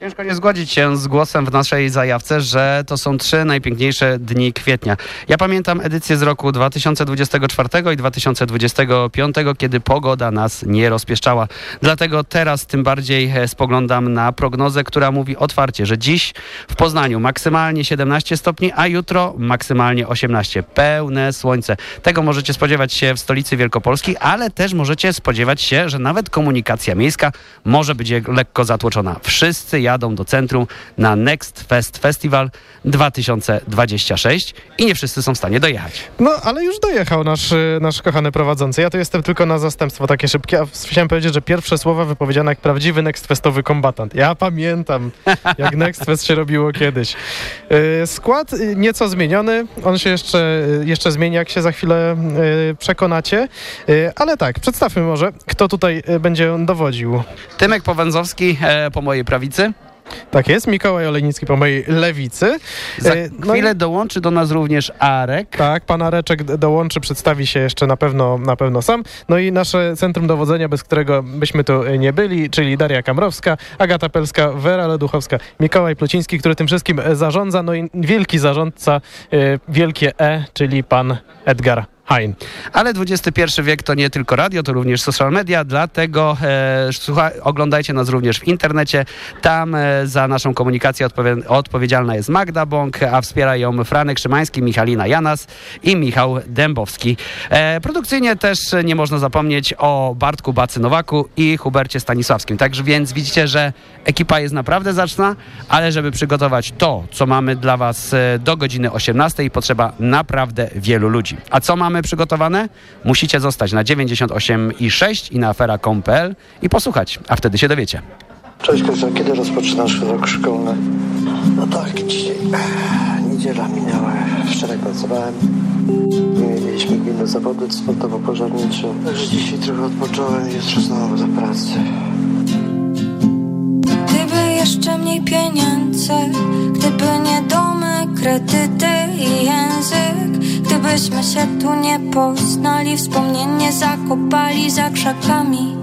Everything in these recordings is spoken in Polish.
Ciężko nie zgodzić się z głosem w naszej zajawce, że to są trzy najpiękniejsze dni kwietnia. Ja pamiętam edycję z roku 2024 i 2025, kiedy pogoda nas nie rozpieszczała. Dlatego teraz tym bardziej e, spoglądam na prognozę, która mówi otwarcie, że dziś w Poznaniu maksymalnie 17 stopni, a jutro maksymalnie 18. Pełne słońce. Tego możecie spodziewać się w stolicy Wielkopolski, ale też możecie spodziewać się, że nawet komunikacja miejska może być lekko zatłoczona. Wszyscy jadą do centrum na Next Fest Festival 2026 i nie wszyscy są w stanie dojechać. No, ale już dojechał nasz, y, nasz kochany prowadzący. Ja tu jestem tylko na zastępstwo takie szybkie, a chciałem powiedzieć, że pierwsze słowa wypowiedziane jak prawdziwy Next Festowy kombatant. Ja pamiętam, jak Next Fest się robiło kiedyś. Y, skład y, nieco zmieniony, on się jeszcze, jeszcze zmieni, jak się za chwilę przekonacie, ale tak, przedstawmy może, kto tutaj będzie dowodził. Tymek Powęzowski e, po mojej prawicy. Tak jest, Mikołaj Olejnicki po mojej lewicy. Za e, no chwilę i... dołączy do nas również Arek. Tak, pan Areczek dołączy, przedstawi się jeszcze na pewno, na pewno sam. No i nasze centrum dowodzenia, bez którego byśmy tu nie byli, czyli Daria Kamrowska, Agata Pelska, Wera Leduchowska, Mikołaj Pluciński, który tym wszystkim zarządza, no i wielki zarządca, e, wielkie E, czyli pan Edgar Hein. Ale XXI wiek to nie tylko radio, to również social media, dlatego e, oglądajcie nas również w internecie. Tam e, za naszą komunikację odpowie, odpowiedzialna jest Magda Bąk, a wspiera ją Franek Szymański, Michalina Janas i Michał Dębowski. E, produkcyjnie też nie można zapomnieć o Bartku Bacynowaku i Hubercie Stanisławskim. Także więc widzicie, że ekipa jest naprawdę zacna, ale żeby przygotować to, co mamy dla Was e, do godziny 18 potrzeba naprawdę wielu ludzi. A co mamy przygotowane? Musicie zostać na 98,6 i na afera.com.pl i posłuchać, a wtedy się dowiecie. Cześć Krystian, kiedy rozpoczynasz rok szkolny? No tak, dzisiaj niedziela minęła, wczoraj pracowałem. Mieliśmy gminne zawody sportowo-pożarnicze, także dzisiaj trochę odpocząłem i jutro znowu do pracy. Gdyby jeszcze mniej pieniędzy, gdyby nie domy, kredyty i język Gdybyśmy się tu nie poznali Wspomnienie zakopali za krzakami.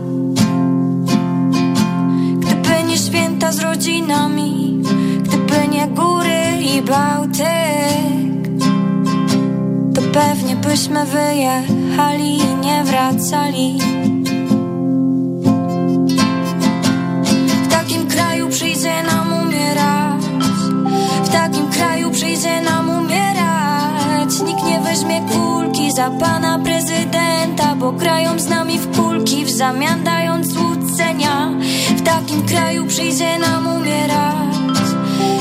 Gdyby nie święta z rodzinami Gdyby nie góry i Bałtyk To pewnie byśmy wyjechali i nie wracali takim kraju przyjdzie nam Nikt nie weźmie kulki za pana prezydenta Bo grają z nami w kulki W zamian dając złudzenia. W takim kraju przyjdzie nam umierać.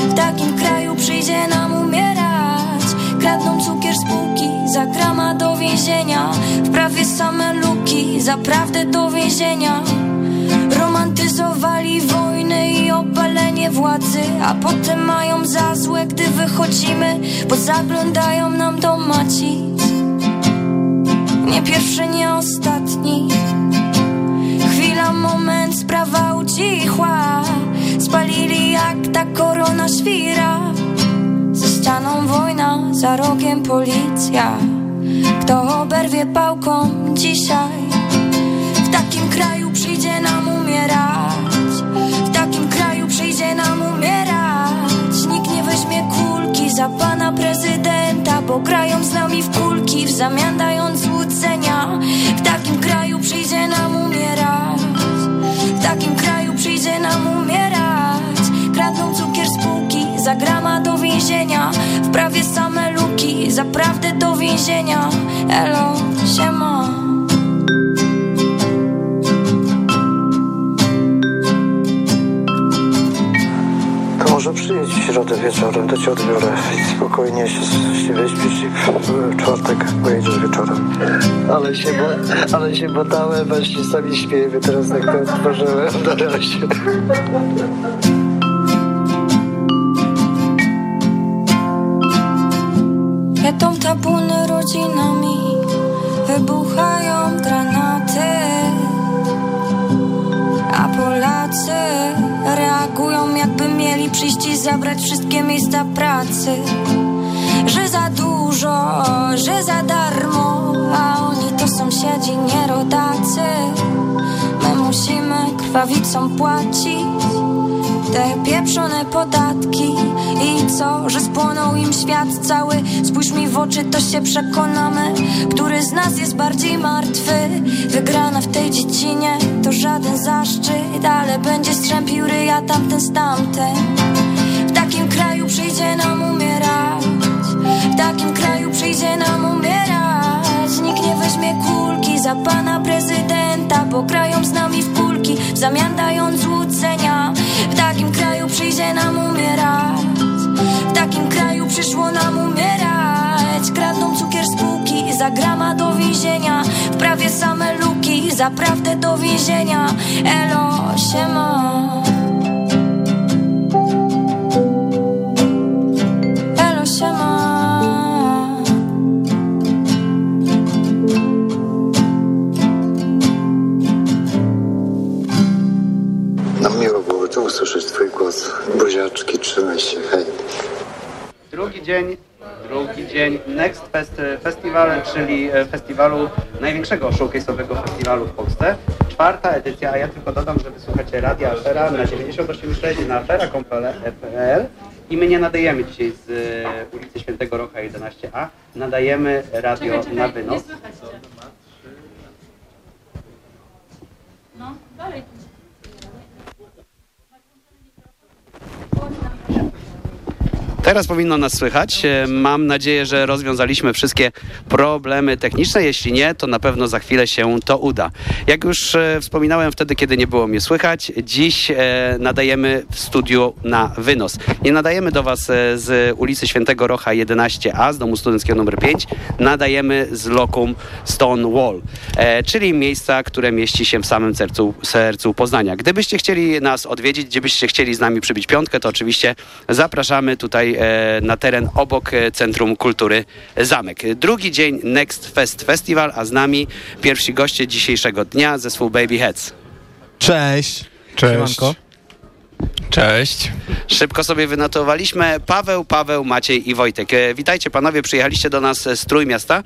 W takim kraju przyjdzie nam umierać. Kradną cukier z półki Za grama do więzienia. W prawie same luki Za prawdę do więzienia Romantyzowali wojny i opalenie władzy A potem mają za złe, gdy wychodzimy Bo zaglądają nam do macic Nie pierwszy, nie ostatni. Chwila, moment, sprawa ucichła. Spalili jak ta korona świra. Ze ścianą wojna, za rogiem policja. Kto oberwie pałką dzisiaj umierać. W takim kraju przyjdzie nam umierać. Nikt nie weźmie kulki za pana prezydenta Bo grają z nami w kulki W zamian dając złudzenia. W takim kraju przyjdzie nam umierać. W takim kraju przyjdzie nam umierać. Kradną cukier z półki Za grama do więzienia. W prawie same luki Za prawdę do więzienia. Elo, siema Może przyjedź w środę wieczorem, to cię odbiorę i spokojnie się, się wyśpisz i w czwartek pojedziesz wieczorem. Ale się, bo, ale się badałem, właśnie sami śpiewamy, teraz tak to otworzyłem, na razie. Jadą tabuny rodzinami wybuchają granaty, a Polacy reagują, jakby mieli przyjść i zabrać wszystkie miejsca pracy. Że za dużo, że za darmo, a oni to sąsiedzi, nie rodacy. My musimy krwawicą płacić te pieprzone podatki I co, że spłonął im świat cały? Spójrz mi w oczy, to się przekonamy. Który z nas jest bardziej martwy? Wygrana w tej dziedzinie to żaden zaszczyt Ale będzie strzępił ryja tamten z tamten W takim kraju przyjdzie nam umierać. W takim kraju przyjdzie nam umierać. Nikt nie weźmie kulki za pana prezydenta Bo grają z nami w kulki. W zamian dając przyjdzie nam umierać. W takim kraju przyszło nam umierać. Kradną cukier z półki Za grama do więzienia. W prawie same luki Za prawdę do więzienia. Elo się to usłyszeć twój głos. Buziaczki, trzymaj się, hej. Drugi dzień, drugi dzień Next Fest Festival, czyli e, festiwalu, największego showcase'owego festiwalu w Polsce. Czwarta edycja, a ja tylko dodam, że wysłuchacie Radia Afera na 98.6 na afera.pl i my nie nadajemy dzisiaj z e, ulicy Świętego Rocha 11a, nadajemy radio na wynos. No, dalej. Thank you. Teraz powinno nas słychać. E, Mam nadzieję, że rozwiązaliśmy wszystkie problemy techniczne. Jeśli nie, to na pewno za chwilę się to uda. Jak już e, wspominałem wtedy, kiedy nie było mnie słychać, dziś e, nadajemy w studiu na wynos. Nie nadajemy do Was z ulicy Świętego Rocha 11a, z domu studenckiego numer 5. Nadajemy z lokum Stonewall, czyli miejsca, które mieści się w samym sercu, sercu Poznania. Gdybyście chcieli nas odwiedzić, gdybyście chcieli z nami przybić piątkę, to oczywiście zapraszamy tutaj na teren obok e, Centrum Kultury Zamek. Drugi dzień Next Fest Festival, a z nami pierwsi goście dzisiejszego dnia, zespół Baby Heads. Cześć. Cześć. Siemanko. Cześć. Szybko sobie wynotowaliśmy Paweł, Paweł, Maciej i Wojtek. E, Witajcie panowie, przyjechaliście do nas z Trójmiasta,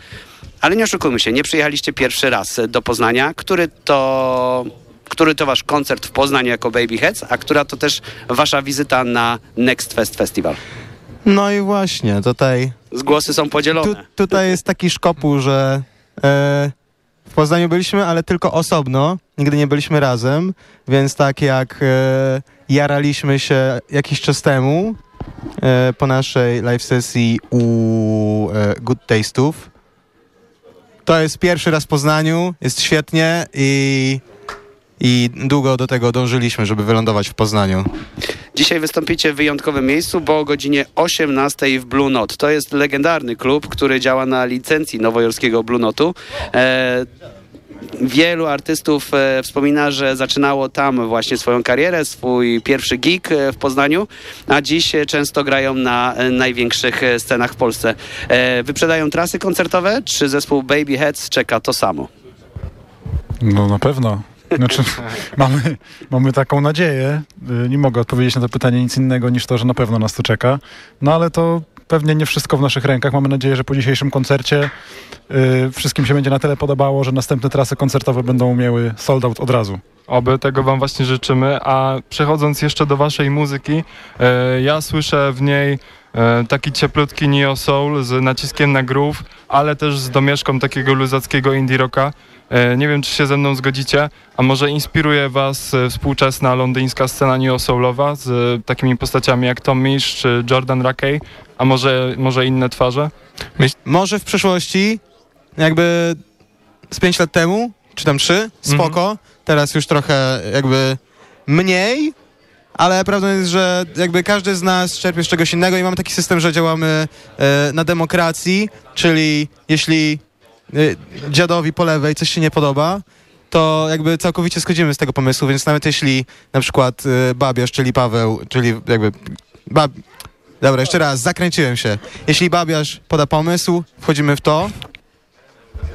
ale nie oszukujmy się, nie przyjechaliście pierwszy raz do Poznania. Który to, który to wasz koncert w Poznaniu jako Baby Heads, a która to też wasza wizyta na Next Fest Festival? No i właśnie, tutaj, Zgłosy są tu, podzielone. tutaj jest taki szkopuł, że e, w Poznaniu byliśmy, ale tylko osobno, nigdy nie byliśmy razem, więc tak jak e, jaraliśmy się jakiś czas temu e, po naszej live sesji u e, Good Taste'ów, to jest pierwszy raz w Poznaniu, jest świetnie i, i długo do tego dążyliśmy, żeby wylądować w Poznaniu. Dzisiaj wystąpicie w wyjątkowym miejscu, bo o godzinie 18 w Blue Note. To jest legendarny klub, który działa na licencji nowojorskiego Blue Note'u. E, Wielu artystów e, wspomina, że zaczynało tam właśnie swoją karierę, swój pierwszy gig e, w Poznaniu, a dziś e, często grają na e, największych scenach w Polsce. E, wyprzedają trasy koncertowe, czy zespół Baby Heads czeka to samo? No na pewno. Znaczy, mamy, mamy taką nadzieję. Y, Nie mogę odpowiedzieć na to pytanie nic innego niż to, że na pewno nas to czeka. No ale to pewnie nie wszystko w naszych rękach. Mamy nadzieję, że po dzisiejszym koncercie y, wszystkim się będzie na tyle podobało, że następne trasy koncertowe będą miały sold out od razu. Oby tego Wam właśnie życzymy. A przechodząc jeszcze do Waszej muzyki, e, ja słyszę w niej taki cieplutki neo soul z naciskiem na groove, ale też z domieszką takiego luzackiego indie rocka. E, nie wiem, czy się ze mną zgodzicie, a może inspiruje Was e, współczesna londyńska scena neo soulowa z e, takimi postaciami jak Tom Misch czy Jordan Rakey, a może, może inne twarze? Może w przyszłości, jakby z 5 lat temu, czy tam 3, spoko. Teraz już trochę jakby mniej, ale prawdą jest, że jakby każdy z nas czerpie z czegoś innego i mamy taki system, że działamy e, na demokracji, czyli jeśli e, dziadowi po lewej coś się nie podoba, to jakby całkowicie schodzimy z tego pomysłu, więc nawet jeśli na przykład e, Babiarz, czyli Paweł, czyli jakby bab... Dobra, jeszcze raz, zakręciłem się. Jeśli Babiarz poda pomysł, wchodzimy w to.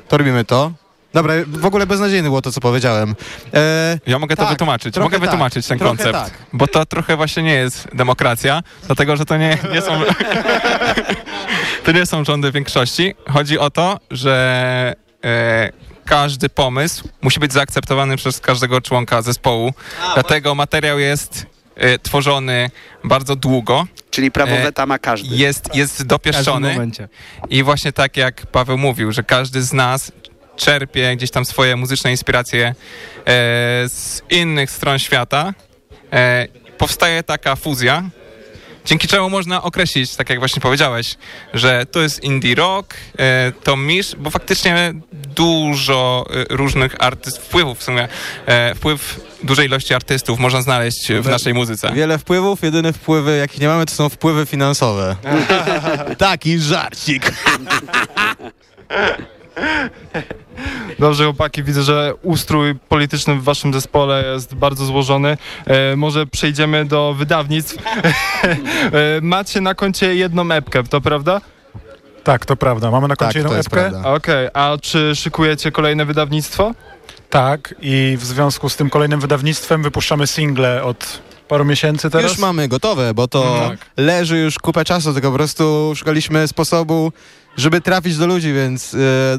to robimy to. Dobra, w ogóle beznadziejne było to, co powiedziałem. E, Ja mogę to Tak, wytłumaczyć. trochę Mogę tak, wytłumaczyć ten koncept. tak. Bo to trochę właśnie nie jest demokracja, dlatego że to nie, nie są. to nie są rządy większości. Chodzi o to, że e, każdy pomysł musi być zaakceptowany przez każdego członka zespołu. Dlatego materiał jest e, tworzony bardzo długo. Czyli prawo E, weta ma każdy. Jest, jest dopieszczony. I właśnie tak jak Paweł mówił, że każdy z nas czerpie gdzieś tam swoje muzyczne inspiracje e, z innych stron świata. E, powstaje taka fuzja, dzięki czemu można określić, tak jak właśnie powiedziałeś, że to jest indie rock, e, to misz, bo faktycznie dużo e, różnych artystów, wpływów w sumie, e, wpływ dużej ilości artystów można znaleźć w naszej muzyce. wiele wpływów, jedyne wpływy, jakich nie mamy, to są wpływy finansowe. Taki żarcik. Dobrze, chłopaki, widzę, że ustrój polityczny w waszym zespole jest bardzo złożony. E, może przejdziemy do wydawnictw. e, macie na koncie jedną epkę, to prawda? Tak, to prawda. Mamy na koncie Tak, jedną epkę. Okej, a czy szykujecie kolejne wydawnictwo? Tak, i w związku z tym kolejnym wydawnictwem wypuszczamy single od paru miesięcy teraz. Już mamy gotowe, bo to Tak. leży już kupę czasu, tylko po prostu szukaliśmy sposobu, żeby trafić do ludzi, więc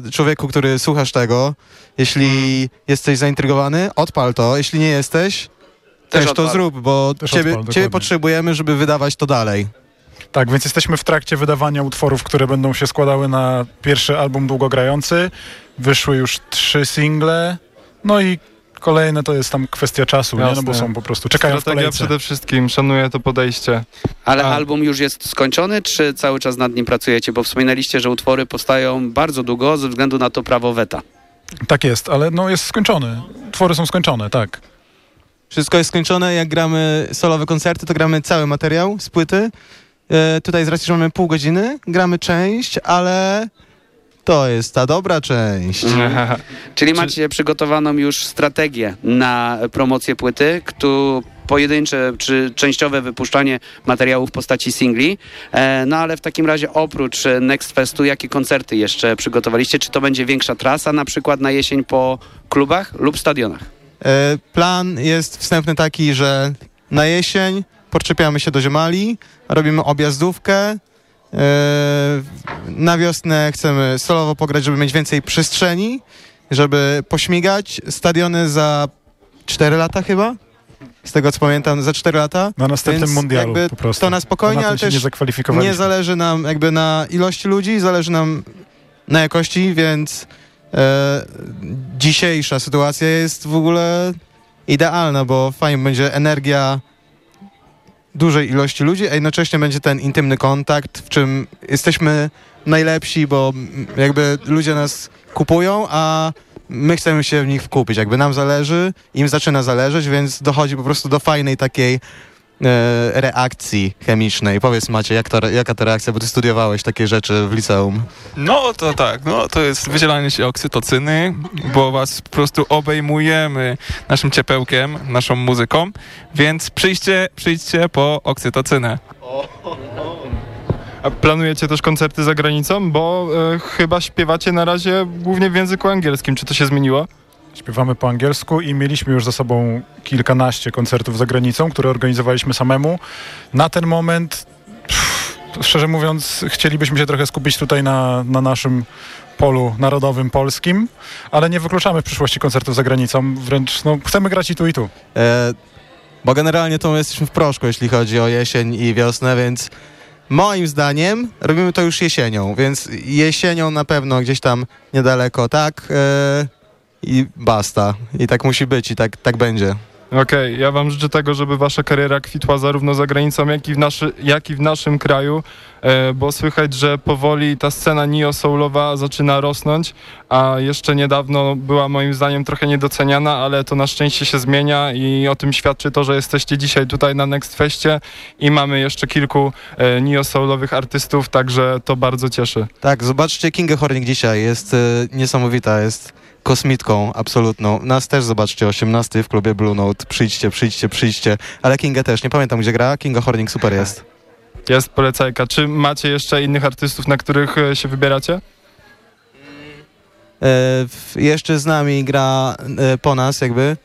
e, człowieku, który słuchasz tego, jeśli jesteś zaintrygowany, odpal to, jeśli nie jesteś, też, to odpal. zrób, bo Też ciebie, odpal, ciebie potrzebujemy, żeby wydawać to dalej. Tak, więc jesteśmy w trakcie wydawania utworów, które będą się składały na pierwszy album długogrający. Wyszły już trzy single, no i kolejne to jest tam kwestia czasu, nie? no bo są po prostu, czekają w Strategia kolejce. przede wszystkim, szanuję to podejście. Ale A. album już jest skończony, czy cały czas nad nim pracujecie? Bo wspominaliście, że utwory powstają bardzo długo ze względu na to prawo weta. Tak jest, ale no jest skończony. Twory są skończone, tak. Wszystko jest skończone, jak gramy solowe koncerty, to gramy cały materiał z płyty. E, tutaj z racji, że mamy pół godziny, gramy część, ale to jest ta dobra część. Czyli Czy- macie przygotowaną już strategię na promocję płyty, któ pojedyncze czy częściowe wypuszczanie materiałów w postaci singli. E, no ale w takim razie oprócz Next Festu, jakie koncerty jeszcze przygotowaliście? Czy to będzie większa trasa na przykład na jesień po klubach lub stadionach? E, Plan jest wstępny taki, że na jesień podczepiamy się do Ziemali, robimy objazdówkę. E, Na wiosnę chcemy solowo pograć, żeby mieć więcej przestrzeni, żeby pośmigać. Stadiony za 4 lata chyba? Z tego co pamiętam, za 4 lata. Na następnym Więc mundialu po prostu. to na spokojnie, na ale też nie. Nie zależy nam jakby na ilości ludzi, zależy nam na jakości, więc e, dzisiejsza sytuacja jest w ogóle idealna, bo fajnie będzie energia dużej ilości ludzi, a jednocześnie będzie ten intymny kontakt, w czym jesteśmy najlepsi, bo jakby ludzie nas kupują, a my chcemy się w nich wkupić. Jakby nam zależy, im zaczyna zależeć, więc dochodzi po prostu do fajnej takiej reakcji chemicznej. Powiedz Macie, jak to, jaka to reakcja, bo ty studiowałeś takie rzeczy w liceum. No to tak, no to jest wydzielanie się oksytocyny, bo was po prostu obejmujemy naszym ciepełkiem, naszą muzyką, więc przyjdźcie, przyjdźcie po oksytocynę. A planujecie też koncerty za granicą? Bo e, chyba śpiewacie na razie głównie w języku angielskim. Czy to się zmieniło? Śpiewamy po angielsku i mieliśmy już za sobą kilkanaście koncertów za granicą, które organizowaliśmy samemu. Na ten moment, pff, szczerze mówiąc, chcielibyśmy się trochę skupić tutaj na, na naszym polu narodowym polskim, ale nie wykluczamy w przyszłości koncertów za granicą, wręcz no, chcemy grać i tu i tu. E, bo generalnie to my jesteśmy w proszku, jeśli chodzi o jesień i wiosnę, więc moim zdaniem robimy to już jesienią, więc jesienią na pewno gdzieś tam niedaleko, tak? E, I basta. I tak musi być i tak, tak będzie. Okej, ja wam życzę tego, żeby wasza kariera kwitła zarówno za granicą, jak i w, naszy, jak i w naszym kraju, e, bo słychać, że powoli ta scena neo-soulowa zaczyna rosnąć, a jeszcze niedawno była moim zdaniem trochę niedoceniana, ale to na szczęście się zmienia i o tym świadczy to, że jesteście dzisiaj tutaj na Next Festie i mamy jeszcze kilku e, neo-soulowych artystów, także to bardzo cieszy. Tak, zobaczcie Kingę Hornik dzisiaj, jest e, niesamowita, jest kosmitką absolutną. Nas też zobaczcie, 18 w klubie Blue Note, przyjdźcie, przyjdźcie, przyjdźcie, ale Kingę też, nie pamiętam gdzie gra, Kinga Hornik super jest. Jest polecajka. Czy macie jeszcze innych artystów, na których e, się wybieracie? w- jeszcze z nami gra e, po nas jakby.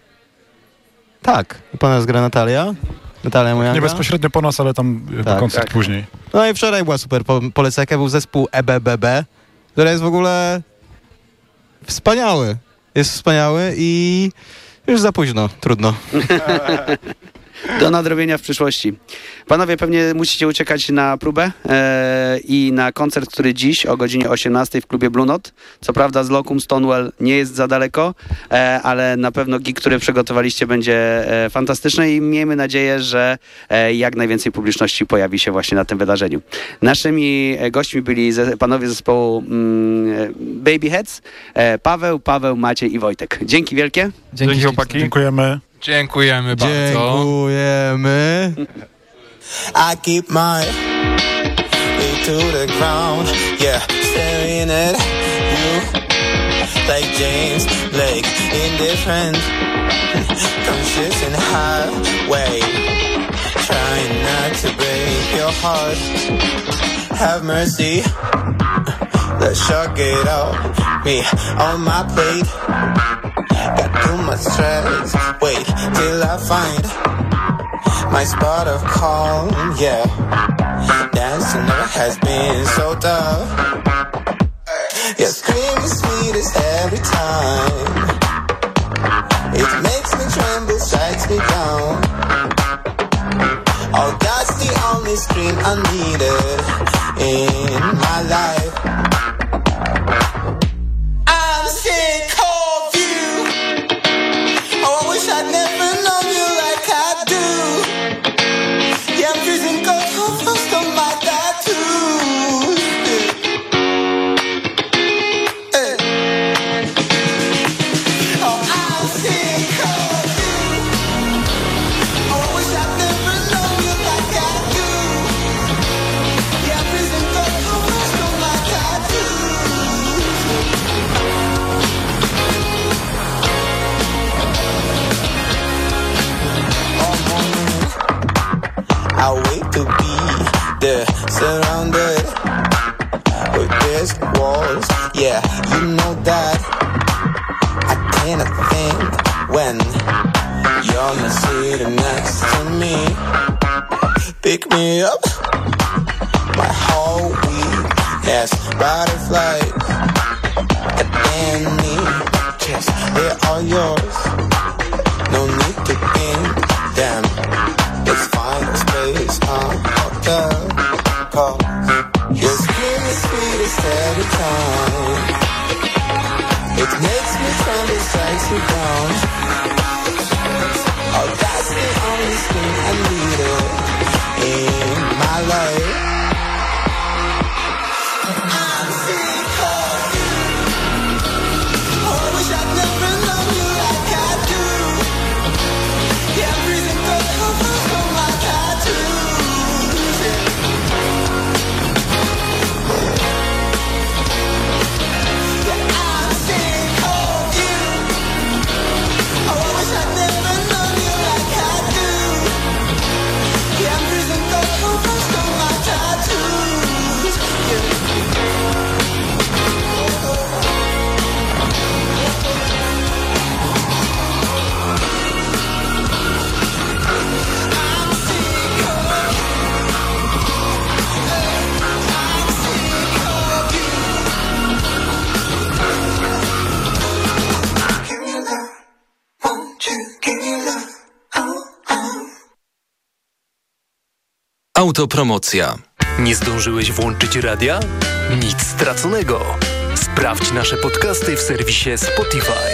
Tak, po nas gra Natalia. Natalia moja. Nie bezpośrednio po nas, ale tam e, Tak, koncert tak. później. No i wczoraj była super po, polecajka, był zespół E EBBB, który jest w ogóle wspaniały. Jest wspaniały i już za późno, trudno. Do nadrobienia w przyszłości. Panowie, pewnie musicie uciekać na próbę e, i na koncert, który dziś o godzinie 18 w klubie Blue Note. Co prawda z Locum Stonewall nie jest za daleko, e, ale na pewno gig, który przygotowaliście będzie e, fantastyczny i miejmy nadzieję, że e, jak najwięcej publiczności pojawi się właśnie na tym wydarzeniu. Naszymi e, gośćmi byli ze, panowie zespołu mm, e, Baby Heads, e, Paweł, Paweł, Maciej i Wojtek. Dzięki wielkie. Dzięki chłopaki. Dziękujemy. Dziękujemy bardzo. Dziękujemy. I keep my ear to the ground, yeah, staring at you like James Blake, indifferent, conscious and highway, trying not to break your heart. Have mercy, let's shock it out. Me on my plate, got too much stress. Wait till I find my spot of calm, yeah. Dancing never has been so tough. Your scream is sweetest every time. It makes me tremble, strikes me down. Oh, that's the only scream I needed in my life. Autopromocja. Nie zdążyłeś włączyć radia? Nic straconego. Sprawdź nasze podcasty w serwisie Spotify.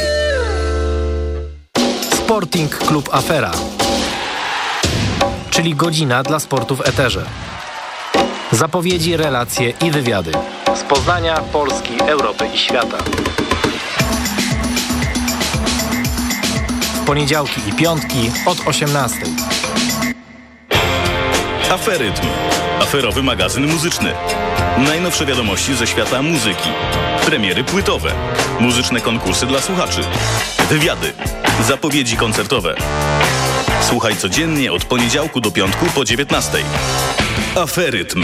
Sporting Klub Afera, czyli godzina dla sportu w eterze. Zapowiedzi, relacje i wywiady z Poznania, Polski, Europy i świata. W poniedziałki i piątki od 18. Aferytm. Aferowy magazyn muzyczny. Najnowsze wiadomości ze świata muzyki. Premiery płytowe. Muzyczne konkursy dla słuchaczy. Wywiady. Zapowiedzi koncertowe. Słuchaj codziennie od poniedziałku do piątku po 19. Aferytm.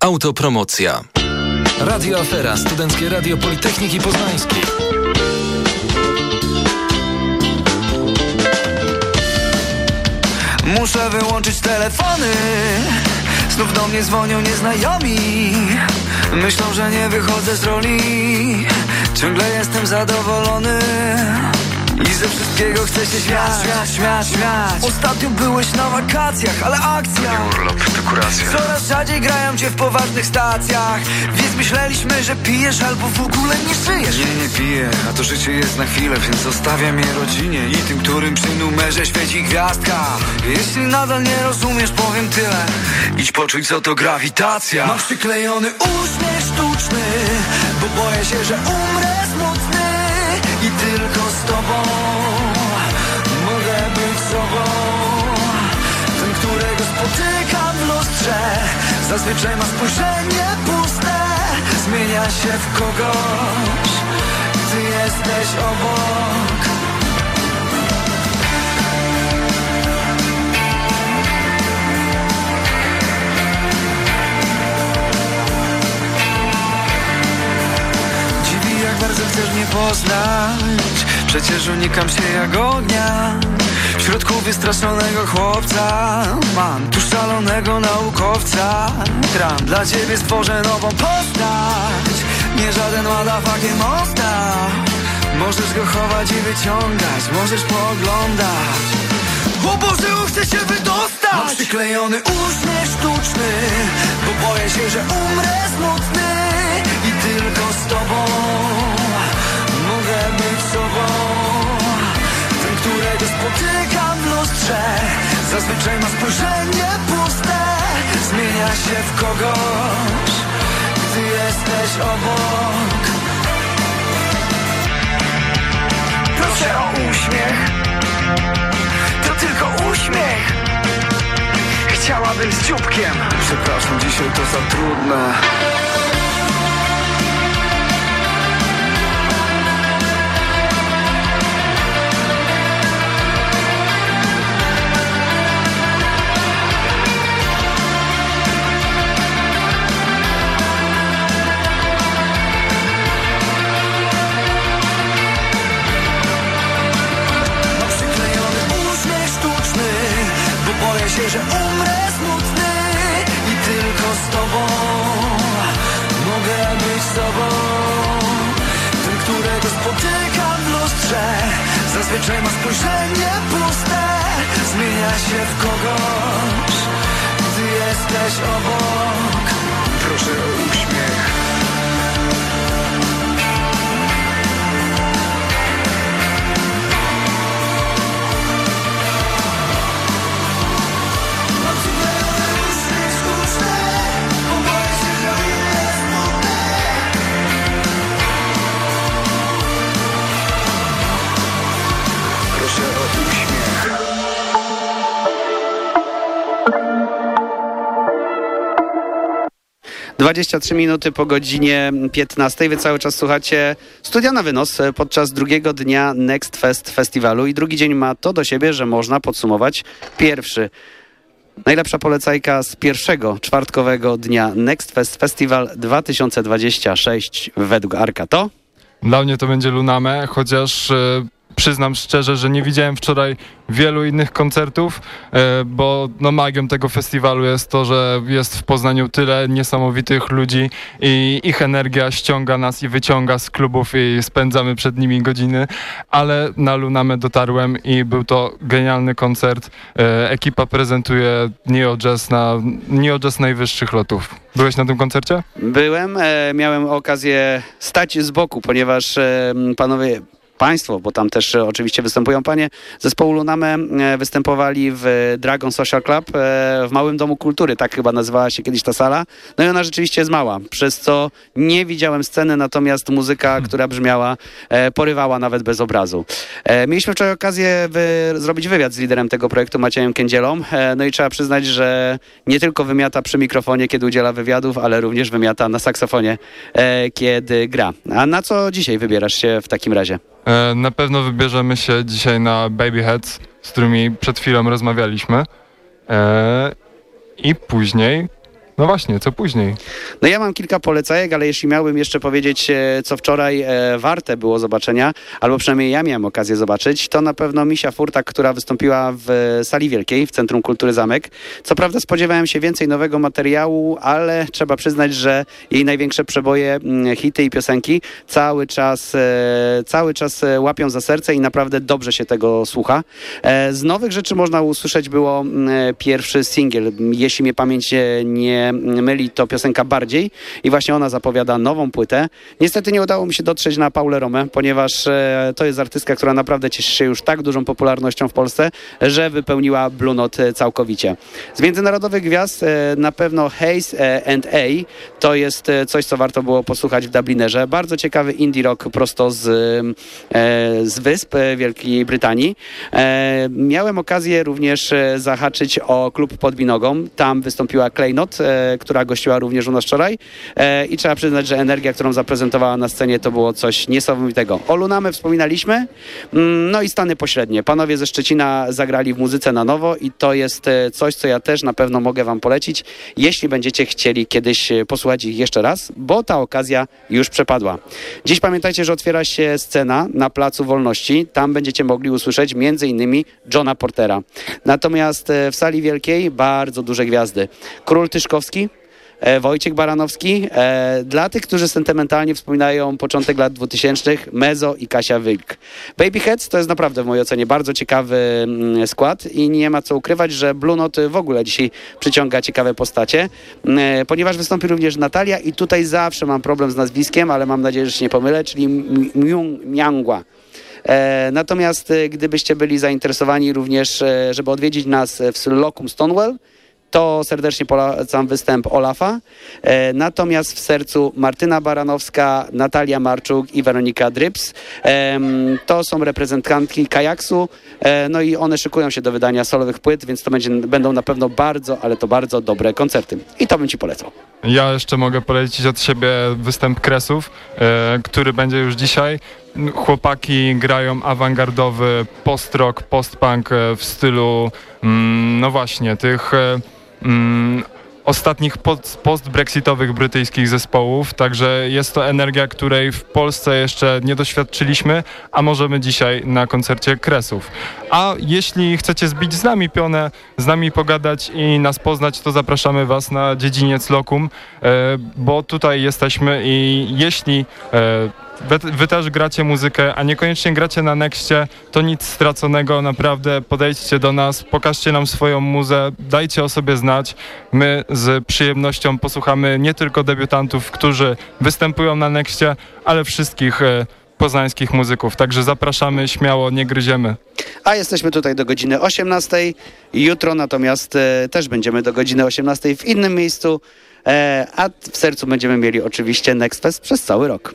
Autopromocja. Radio Afera, Studenckie Radio Politechniki Poznańskiej. Muszę wyłączyć telefony. Znów do mnie dzwonią nieznajomi. Myślą, że nie wychodzę z roli. Ciągle jestem zadowolony i ze wszystkiego chcę się śmiać, śmiać, śmiać, śmiać. Ostatnio byłeś na wakacjach, ale akcja. Urlop, dekuracja Coraz rzadziej grają cię w poważnych stacjach. Więc myśleliśmy, że pijesz albo w ogóle nie żyjesz. Nie, nie piję, a to życie jest na chwilę Więc zostawiam je rodzinie i tym, którym przy numerze świeci gwiazdka. Jeśli nadal nie rozumiesz, powiem tyle. Idź poczuj, co to grawitacja. Mam przyklejony uśmiech sztuczny Bo boję się, że umrę smutny Tylko z tobą. Mogę być sobą. Ten, którego spotykam w lustrze Zazwyczaj ma spojrzenie puste. Zmienia się w kogoś. Gdy jesteś obok bardzo chcesz mnie poznać. Przecież unikam się jak ognia. W środku wystraszonego chłopca. Mam tu szalonego naukowca. Gram dla ciebie stworzę nową postać. Nie żaden motherfucking mosta Możesz go chować i wyciągać Możesz pooglądać. O Boże, on chce się wydostać. Mam przyklejony uśmiech sztuczny Bo boję się, że umrę smutny I tylko z tobą Mogę być sobą. Ten, którego spotykam w lustrze Zazwyczaj ma spojrzenie puste. Zmienia się w kogoś Gdy jesteś obok. Proszę o uśmiech. To tylko uśmiech. Chciałabym z dzióbkiem. Przepraszam, dzisiaj to za trudne się, że umrę smutny I tylko z tobą Mogę być sobą. Ten, którego spotykam w lustrze Zazwyczaj ma spojrzenie puste Zmienia się w kogoś. Gdy jesteś obok. Proszę o uśmiech 23 minuty po godzinie 15. Wy cały czas słuchacie studia na wynos podczas drugiego dnia Next Fest Festiwalu i drugi dzień ma to do siebie, że można podsumować pierwszy. Najlepsza polecajka z pierwszego czwartkowego dnia Next Fest Festival 2026 według Arka to? Dla mnie to będzie Luname, chociaż e, przyznam szczerze, że nie widziałem wczoraj wielu innych koncertów, e, bo no, magią tego festiwalu jest to, że jest w Poznaniu tyle niesamowitych ludzi i ich energia ściąga nas i wyciąga z klubów i spędzamy przed nimi godziny, ale na Lunamę dotarłem i był to genialny koncert. E, Ekipa prezentuje Neo Jazz na Neo Jazz najwyższych lotów. Byłeś na tym koncercie? Byłem, e, miałem okazję stać z boku, ponieważ panowie Państwo, bo tam też e, oczywiście występują panie zespołu Luname, e, występowali w Dragon Social Club e, w Małym Domu Kultury, tak chyba nazywała się kiedyś ta sala. No i ona rzeczywiście jest mała, przez co nie widziałem sceny, natomiast muzyka, która brzmiała, porywała nawet bez obrazu. Mieliśmy wczoraj okazję zrobić wywiad z liderem tego projektu, Maciejem Kędzielą, no i trzeba przyznać, że nie tylko wymiata przy mikrofonie, kiedy udziela wywiadów, ale również wymiata na saksofonie, kiedy gra. A na co dzisiaj wybierasz się w takim razie? E, Na pewno wybierzemy się dzisiaj na Baby Heads, z którymi przed chwilą rozmawialiśmy. E, I później no właśnie, co później? No ja mam kilka polecajek, ale jeśli miałbym jeszcze powiedzieć, e, co wczoraj e, warte było zobaczenia, albo przynajmniej ja miałem okazję zobaczyć, to na pewno Misia Furtak, która wystąpiła w Sali Wielkiej, w Centrum Kultury Zamek. Co prawda spodziewałem się więcej nowego materiału, ale trzeba przyznać, że jej największe przeboje, mm, hity i piosenki cały czas, e, cały czas e, łapią za serce i naprawdę dobrze się tego słucha. E, Z nowych rzeczy można usłyszeć było mm, e, pierwszy singiel. Jeśli mnie pamięć e, nie myli, to piosenka Bardziej i właśnie ona zapowiada nową płytę. Niestety nie udało mi się dotrzeć na Paulę Romę, ponieważ e, to jest artystka, która naprawdę cieszy się już tak dużą popularnością w Polsce, że wypełniła Blue Note e, całkowicie. Z międzynarodowych gwiazd e, na pewno Hayes e, and A to jest e, coś, co warto było posłuchać w Dublinerze. Bardzo ciekawy indie rock prosto z, e, z wysp e, Wielkiej Brytanii. E, miałem okazję również e, zahaczyć o klub pod Binogą. Tam wystąpiła Klejnot, e, która gościła również u nas wczoraj e, i trzeba przyznać, że energia, którą zaprezentowała na scenie to było coś niesamowitego. O Lunamę wspominaliśmy, mm, no i Stany Pośrednie. Panowie ze Szczecina zagrali w muzyce na nowo i to jest e, coś, co ja też na pewno mogę wam polecić, jeśli będziecie chcieli kiedyś e, posłuchać ich jeszcze raz, bo ta okazja już przepadła. Dziś pamiętajcie, że otwiera się scena na Placu Wolności. Tam będziecie mogli usłyszeć innymi Johna Portera. Natomiast w sali wielkiej bardzo duże gwiazdy. Król Tyszkowski, e, Wojciech Baranowski. E, dla tych, którzy sentymentalnie wspominają początek lat 2000, Mezo i Kasia Wilk. Babyheads to jest naprawdę w mojej ocenie bardzo ciekawy mm, skład i nie ma co ukrywać, że Blue Note w ogóle dzisiaj przyciąga ciekawe postacie, e, ponieważ wystąpi również Natalia i tutaj zawsze mam problem z nazwiskiem, ale mam nadzieję, że się nie pomylę, czyli Myung Miangła. E, natomiast gdybyście byli zainteresowani również, żeby odwiedzić nas w Lokum Stonewall, to serdecznie polecam występ Olafa. E, natomiast w sercu Martyna Baranowska, Natalia Marczuk i Weronika Dryps. Em, to są reprezentantki kajaksu, e, no i one szykują się do wydania solowych płyt, więc to będzie, będą na pewno bardzo, ale to bardzo dobre koncerty. I to bym ci polecał. Ja jeszcze mogę polecić od siebie występ Kresów, e, który będzie już dzisiaj. Chłopaki grają awangardowy post-rock, post-punk e, w stylu, mm, no właśnie, tych e, mm, ostatnich post- post-brexitowych brytyjskich zespołów, także jest to energia, której w Polsce jeszcze nie doświadczyliśmy, a możemy dzisiaj na koncercie Kresów. A jeśli chcecie zbić z nami pionę, z nami pogadać i nas poznać, to zapraszamy Was na dziedziniec Lokum, e, bo tutaj jesteśmy i jeśli e, wy, wy też gracie muzykę, a niekoniecznie gracie na Nexcie, to nic straconego, naprawdę podejdźcie do nas, pokażcie nam swoją muzę, dajcie o sobie znać. My z przyjemnością posłuchamy nie tylko debiutantów, którzy występują na Nexcie, ale wszystkich e, poznańskich muzyków. Także zapraszamy, śmiało, nie gryziemy. A jesteśmy tutaj do godziny 18. Jutro natomiast e, też będziemy do godziny 18 w innym miejscu, e, a w sercu będziemy mieli oczywiście Next Fest przez cały rok.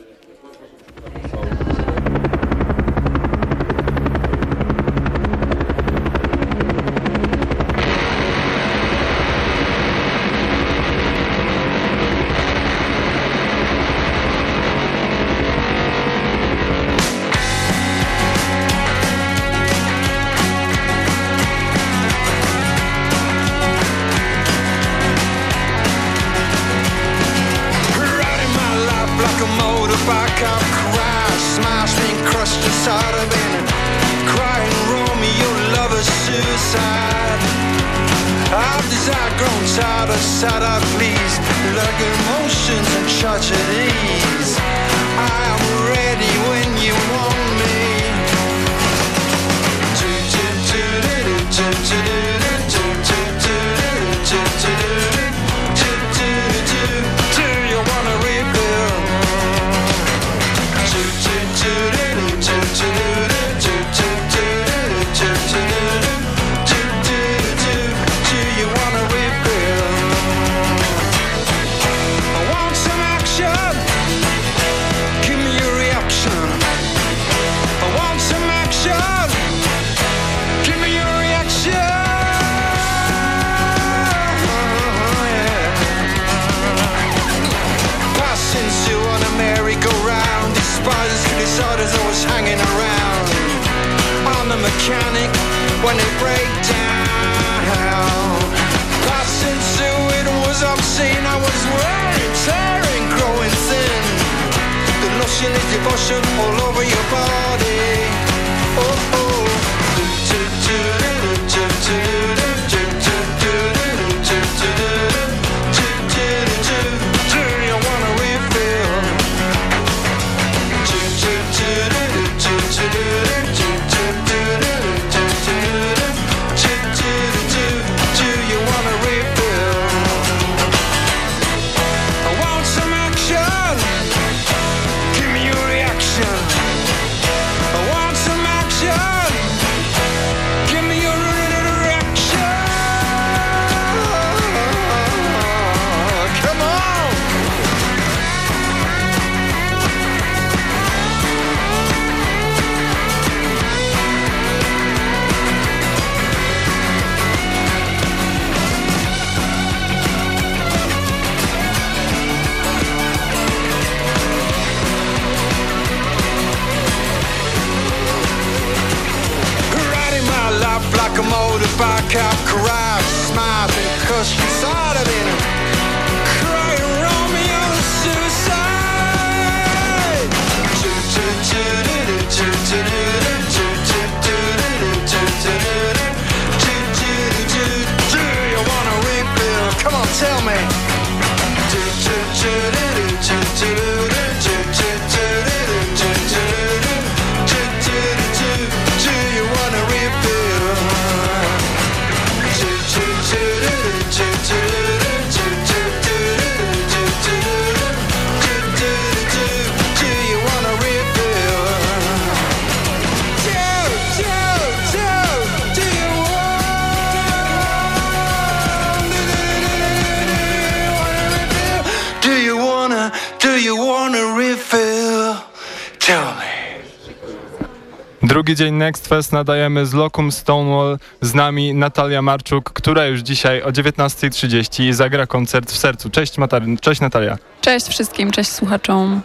Drugi dzień Next Fest nadajemy z Locum Stonewall, z nami Natalia Marczuk, która już dzisiaj o 19.30 zagra koncert w sercu. Cześć, Cześć Natalia. Cześć wszystkim, cześć słuchaczom.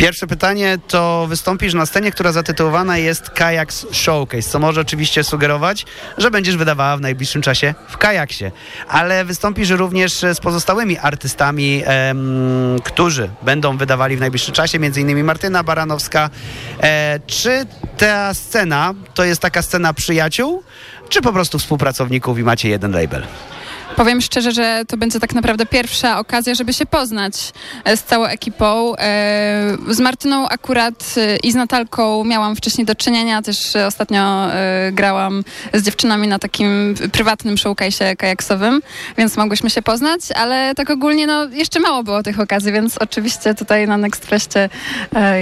Pierwsze pytanie to wystąpisz na scenie, która zatytułowana jest Kajaks Showcase, co może oczywiście sugerować, że będziesz wydawała w najbliższym czasie w kajaksie. Ale wystąpisz również z pozostałymi artystami, em, którzy będą wydawali w najbliższym czasie, innymi Martyna Baranowska. E, czy ta scena to jest taka scena przyjaciół, czy po prostu współpracowników i macie jeden label? Powiem szczerze, że to będzie tak naprawdę pierwsza okazja, żeby się poznać e, z całą ekipą. E, Z Martyną akurat e, i z Natalką miałam wcześniej do czynienia, też ostatnio grałam z dziewczynami na takim prywatnym showcase'ie kajaksowym, więc mogłyśmy się poznać, ale tak ogólnie no, jeszcze mało było tych okazji, więc oczywiście tutaj na Next Festie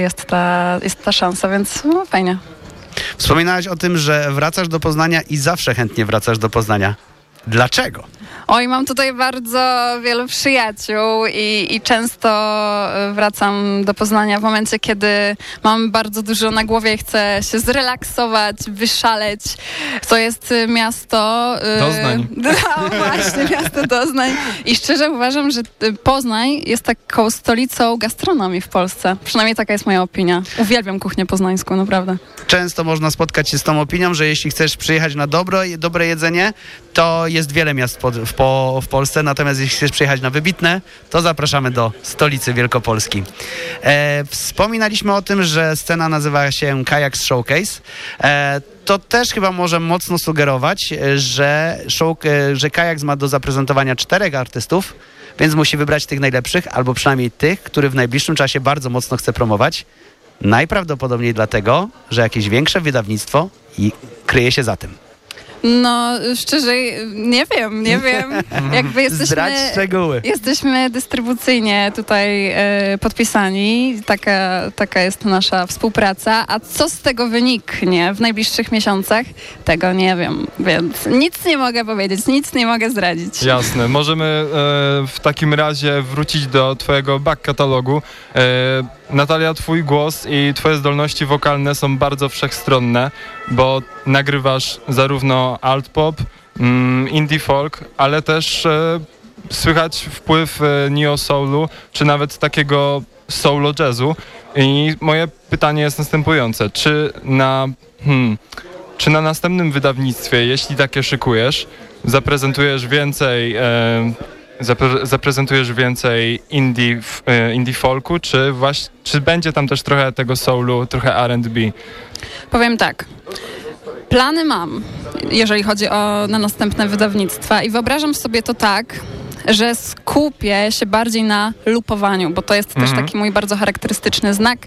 jest ta, jest ta szansa, więc no, fajnie. Wspominałaś o tym, że wracasz do Poznania i zawsze chętnie wracasz do Poznania. Dlaczego? Oj, mam tutaj bardzo wielu przyjaciół i, i często e, wracam do Poznania w momencie, kiedy mam bardzo dużo na głowie i chcę się zrelaksować, wyszaleć. To jest e, miasto... e, Doznań. No właśnie, miasto Doznań. I szczerze uważam, że Poznań jest taką stolicą gastronomii w Polsce. Przynajmniej taka jest moja opinia. Uwielbiam kuchnię poznańską, naprawdę. Często można spotkać się z tą opinią, że jeśli chcesz przyjechać na dobro, dobre jedzenie, to jest wiele miast pod, w, po, w Polsce, natomiast jeśli chcesz przyjechać na wybitne, to zapraszamy do stolicy Wielkopolski. E, wspominaliśmy o tym, że scena nazywa się Kajaks Showcase. E, to też chyba może mocno sugerować, e, że, show, e, że Kajaks ma do zaprezentowania czterech artystów, więc musi wybrać tych najlepszych, albo przynajmniej tych, który w najbliższym czasie bardzo mocno chce promować. Najprawdopodobniej dlatego, że jakieś większe wydawnictwo i kryje się za tym. No, szczerze, nie wiem, nie wiem. Jakby jesteśmy, Zdradź szczegóły. jesteśmy dystrybucyjnie tutaj e, podpisani. Taka, taka jest nasza współpraca. A co z tego wyniknie w najbliższych miesiącach, tego nie wiem. Więc nic nie mogę powiedzieć, nic nie mogę zdradzić. Jasne. Możemy e, w takim razie wrócić do twojego back katalogu. E, Natalia, twój głos i twoje zdolności wokalne są bardzo wszechstronne, bo nagrywasz zarówno alt pop, mm, indie folk, ale też e, słychać wpływ e, neo soulu, czy nawet takiego solo jazzu. I moje pytanie jest następujące. Czy na, hmm, czy na następnym wydawnictwie, jeśli takie szykujesz, zaprezentujesz więcej e, zapre- zaprezentujesz więcej indie, e, indie folku, czy, właśnie, czy będzie tam też trochę tego soulu, trochę R&B? Powiem tak. Plany mam, jeżeli chodzi o na następne wydawnictwa i wyobrażam sobie to tak, że skupię się bardziej na lupowaniu, bo to jest też Mhm. taki mój bardzo charakterystyczny znak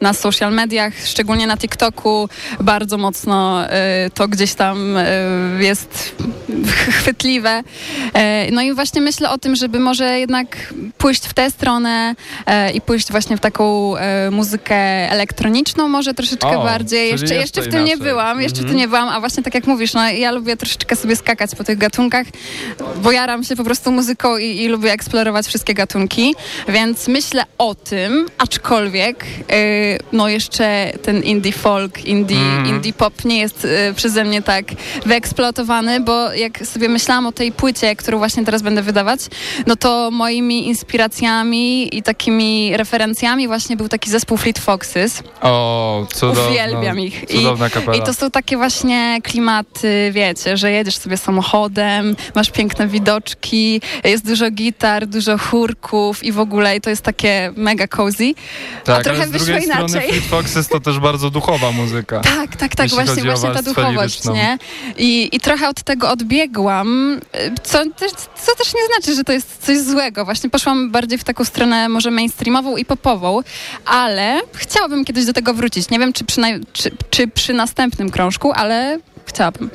na social mediach, szczególnie na TikToku. Bardzo mocno y, to gdzieś tam y, jest ch- chwytliwe. E, no i właśnie myślę o tym, żeby może jednak pójść w tę stronę e, i pójść właśnie w taką e, muzykę elektroniczną, może troszeczkę O, bardziej. Jeszcze, jeszcze w tym nie inaczej. byłam, jeszcze w tym Mhm. nie byłam, a właśnie tak jak mówisz, no ja lubię troszeczkę sobie skakać po tych gatunkach, bo jaram się po prostu muzyką i, i lubię eksplorować wszystkie gatunki, więc myślę o tym, aczkolwiek y, no jeszcze ten indie folk, indie, Mhm. indie pop nie jest y, przeze mnie tak wyeksploatowany, bo jak sobie myślałam o tej płycie, którą właśnie teraz będę wydawać, no to moimi inspiracjami i takimi referencjami właśnie był taki zespół Fleet Foxes. O, cudowna, Uwielbiam ich. Cudowna kapela. I to są takie właśnie klimaty, wiecie, że jedziesz sobie samochodem, masz piękne widoczki, jest dużo gitar, dużo chórków i w ogóle i to jest takie mega cozy. tak, A trochę ale z drugiej strony inaczej. Fleet Foxes to też bardzo duchowa muzyka. Tak, tak, tak, właśnie, właśnie ta duchowość, liryczną. nie? I, I trochę od tego odbiegłam, co też, co też nie znaczy, że to jest coś złego. Właśnie poszłam bardziej w taką stronę może mainstreamową i popową, ale chciałabym kiedyś do tego wrócić. Nie wiem, czy przy, czy, czy przy następnym krążku, ale chciałabym.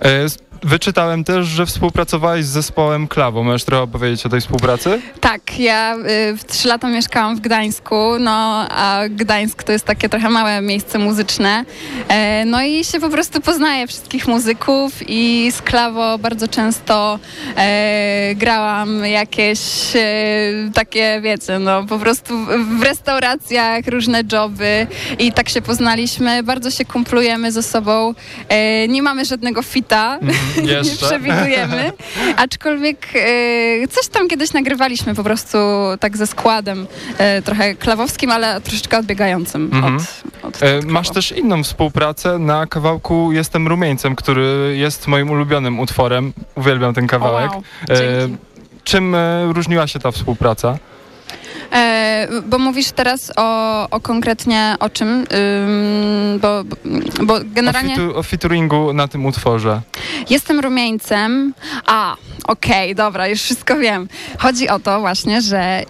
E, Wyczytałem też, że współpracowałeś z zespołem Klawo. Możesz trochę opowiedzieć o tej współpracy? Tak, ja y, w trzy lata mieszkałam w Gdańsku, no a Gdańsk to jest takie trochę małe miejsce muzyczne. E, no i się po prostu poznaje wszystkich muzyków i z Klawo bardzo często e, grałam jakieś e, takie, wiecie, no po prostu w- restauracjach różne joby i tak się poznaliśmy, bardzo się kumplujemy ze sobą. Nie mamy żadnego fita, nie przewidujemy, aczkolwiek e, coś tam kiedyś nagrywaliśmy po prostu tak ze składem, e, trochę klawowskim, ale troszeczkę odbiegającym Mhm. od, od E, Masz też inną współpracę na kawałku Jestem Rumieńcem, który jest moim ulubionym utworem. Uwielbiam ten kawałek. wow. Czym różniła się ta współpraca? E, bo mówisz teraz o, o konkretnie o czym, Ym, bo, bo, generalnie... O, fitu, o featuringu na tym utworze. Jestem rumieńcem. A, okej, dobra, już wszystko wiem. Chodzi o to właśnie, że y,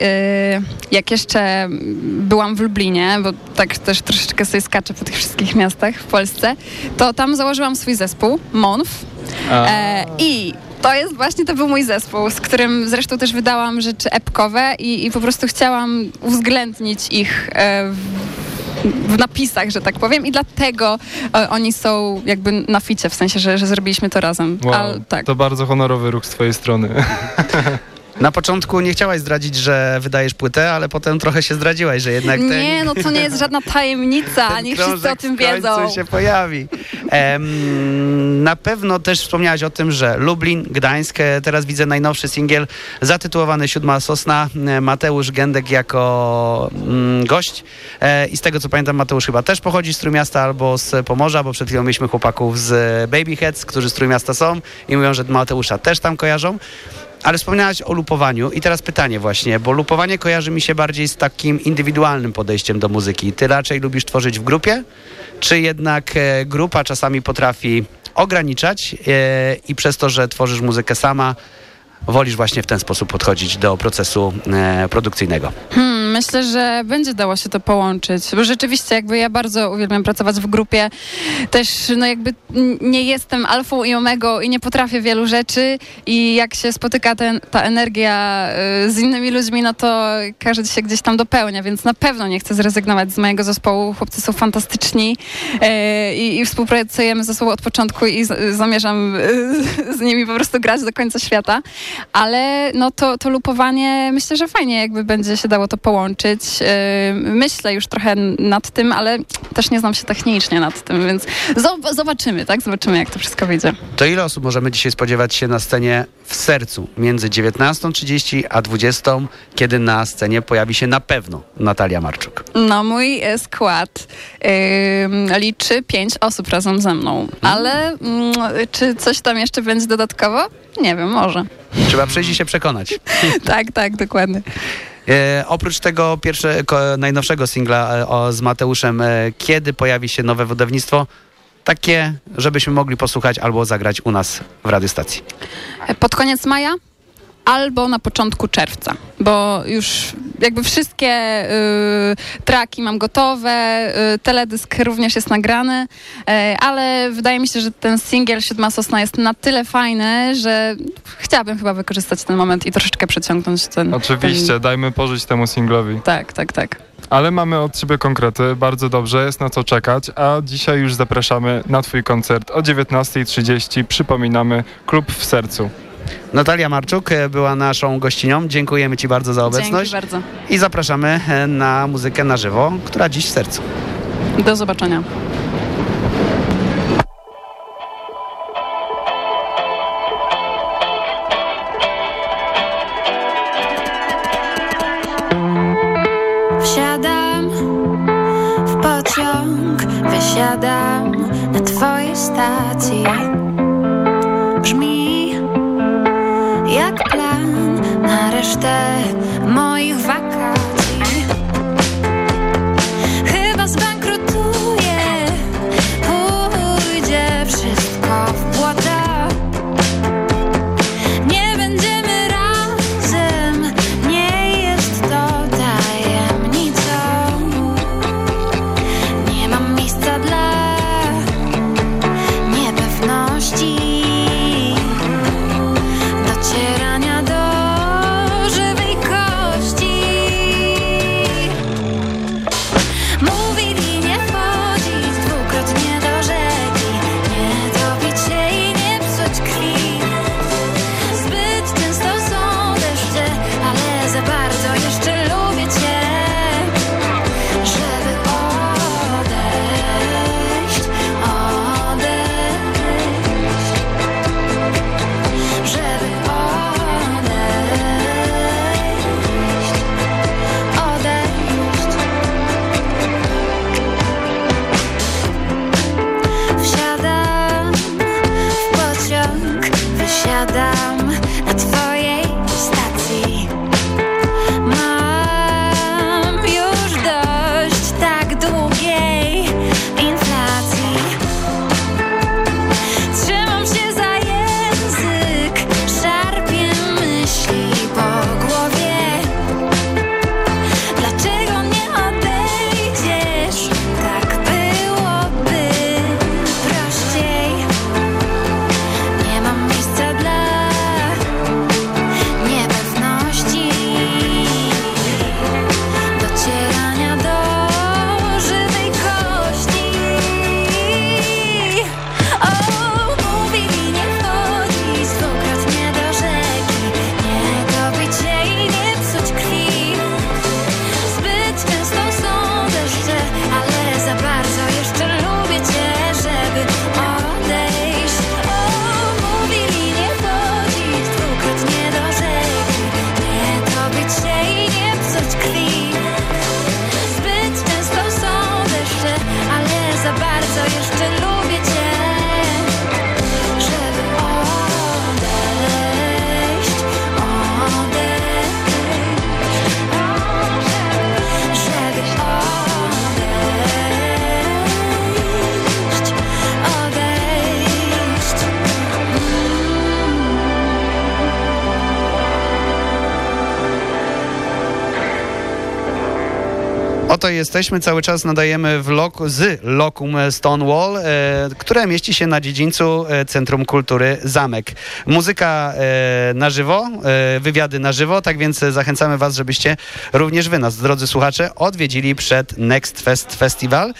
jak jeszcze byłam w Lublinie, bo tak też troszeczkę sobie skaczę po tych wszystkich miastach w Polsce, to tam założyłam swój zespół, Monf. E, I to jest właśnie, to był mój zespół, z którym zresztą też wydałam rzeczy epkowe i, i po prostu chciałam uwzględnić ich e, w, napisach, że tak powiem i dlatego e, oni są jakby na ficie, w sensie, że, że zrobiliśmy to razem. Wow, Ale tak. To bardzo honorowy ruch z twojej strony. Na początku nie chciałaś zdradzić, że wydajesz płytę, ale potem trochę się zdradziłaś, że jednak ten... Nie, no to nie jest żadna tajemnica, niech wszyscy o tym wiedzą. się pojawi. Em, na pewno też wspomniałaś o tym, że Lublin, Gdańsk, teraz widzę najnowszy singiel zatytułowany Siódma Sosna, e, Mateusz Gędek jako mm, gość e, i z tego co pamiętam Mateusz chyba też pochodzi z Trójmiasta albo z Pomorza, bo przed chwilą mieliśmy chłopaków z Babyheads, którzy z Trójmiasta są i mówią, że Mateusza też tam kojarzą. Ale wspomniałaś o lupowaniu i teraz pytanie właśnie, bo lupowanie kojarzy mi się bardziej z takim indywidualnym podejściem do muzyki. Ty raczej lubisz tworzyć w grupie, czy jednak e, grupa czasami potrafi ograniczać e, i przez to, że tworzysz muzykę sama, wolisz właśnie w ten sposób podchodzić do procesu e, produkcyjnego? Hmm, myślę, że będzie dało się to połączyć, bo rzeczywiście jakby ja bardzo uwielbiam pracować w grupie. Też no jakby nie jestem alfą i omegą i nie potrafię wielu rzeczy i jak się spotyka ten, ta energia y, z innymi ludźmi, no to każdy się gdzieś tam dopełnia, więc na pewno nie chcę zrezygnować z mojego zespołu. Chłopcy są fantastyczni y, i, współpracujemy ze sobą od początku i z, zamierzam y, z nimi po prostu grać do końca świata, ale no to, to lupowanie myślę, że fajnie jakby będzie się dało to połączyć. E, myślę już trochę nad tym, ale też nie znam się technicznie nad tym, więc zo- zobaczymy, tak? Zobaczymy, jak to wszystko wyjdzie. To ile osób możemy dzisiaj spodziewać się na scenie w sercu między 19.30 a 20.00, kiedy na scenie pojawi się na pewno Natalia Marczuk? No, mój e, skład ym, liczy pięć osób razem ze mną, ale mm, czy coś tam jeszcze będzie dodatkowo? Nie wiem, może. Trzeba przyjść i się przekonać. tak, tak, dokładnie. E, oprócz tego pierwsze, ko, najnowszego singla e, o, z Mateuszem, e, kiedy pojawi się nowe wydawnictwo? Takie, żebyśmy mogli posłuchać albo zagrać u nas w radiostacji. Pod koniec maja albo na początku czerwca, bo już jakby wszystkie y, traki mam gotowe, y, teledysk również jest nagrany, y, ale wydaje mi się, że ten singiel Siódma Sosna jest na tyle fajny, że chciałabym chyba wykorzystać ten moment i troszeczkę przeciągnąć ten... Oczywiście, Ten... dajmy pożyć temu singlowi. Tak, tak, tak. Ale mamy od Ciebie konkrety, bardzo dobrze, jest na co czekać, a dzisiaj już zapraszamy na Twój koncert o 19.30. Przypominamy, Klub w Sercu. Natalia Marczuk e, była naszą gościnią. Dziękujemy Ci bardzo za obecność. Dzięki bardzo. I zapraszamy e, na muzykę na żywo, która dziś w sercu. Do zobaczenia. Wsiadam w pociąg, wysiadam na twojej stacji. Resztę moich wakacji. Jesteśmy, cały czas nadajemy loku, z Lokum Stonewall, e, które mieści się na dziedzińcu e, Centrum Kultury Zamek. Muzyka e, na żywo, e, wywiady na żywo, tak więc zachęcamy Was, żebyście również Wy nas, drodzy słuchacze, odwiedzili przed Next Fest Festival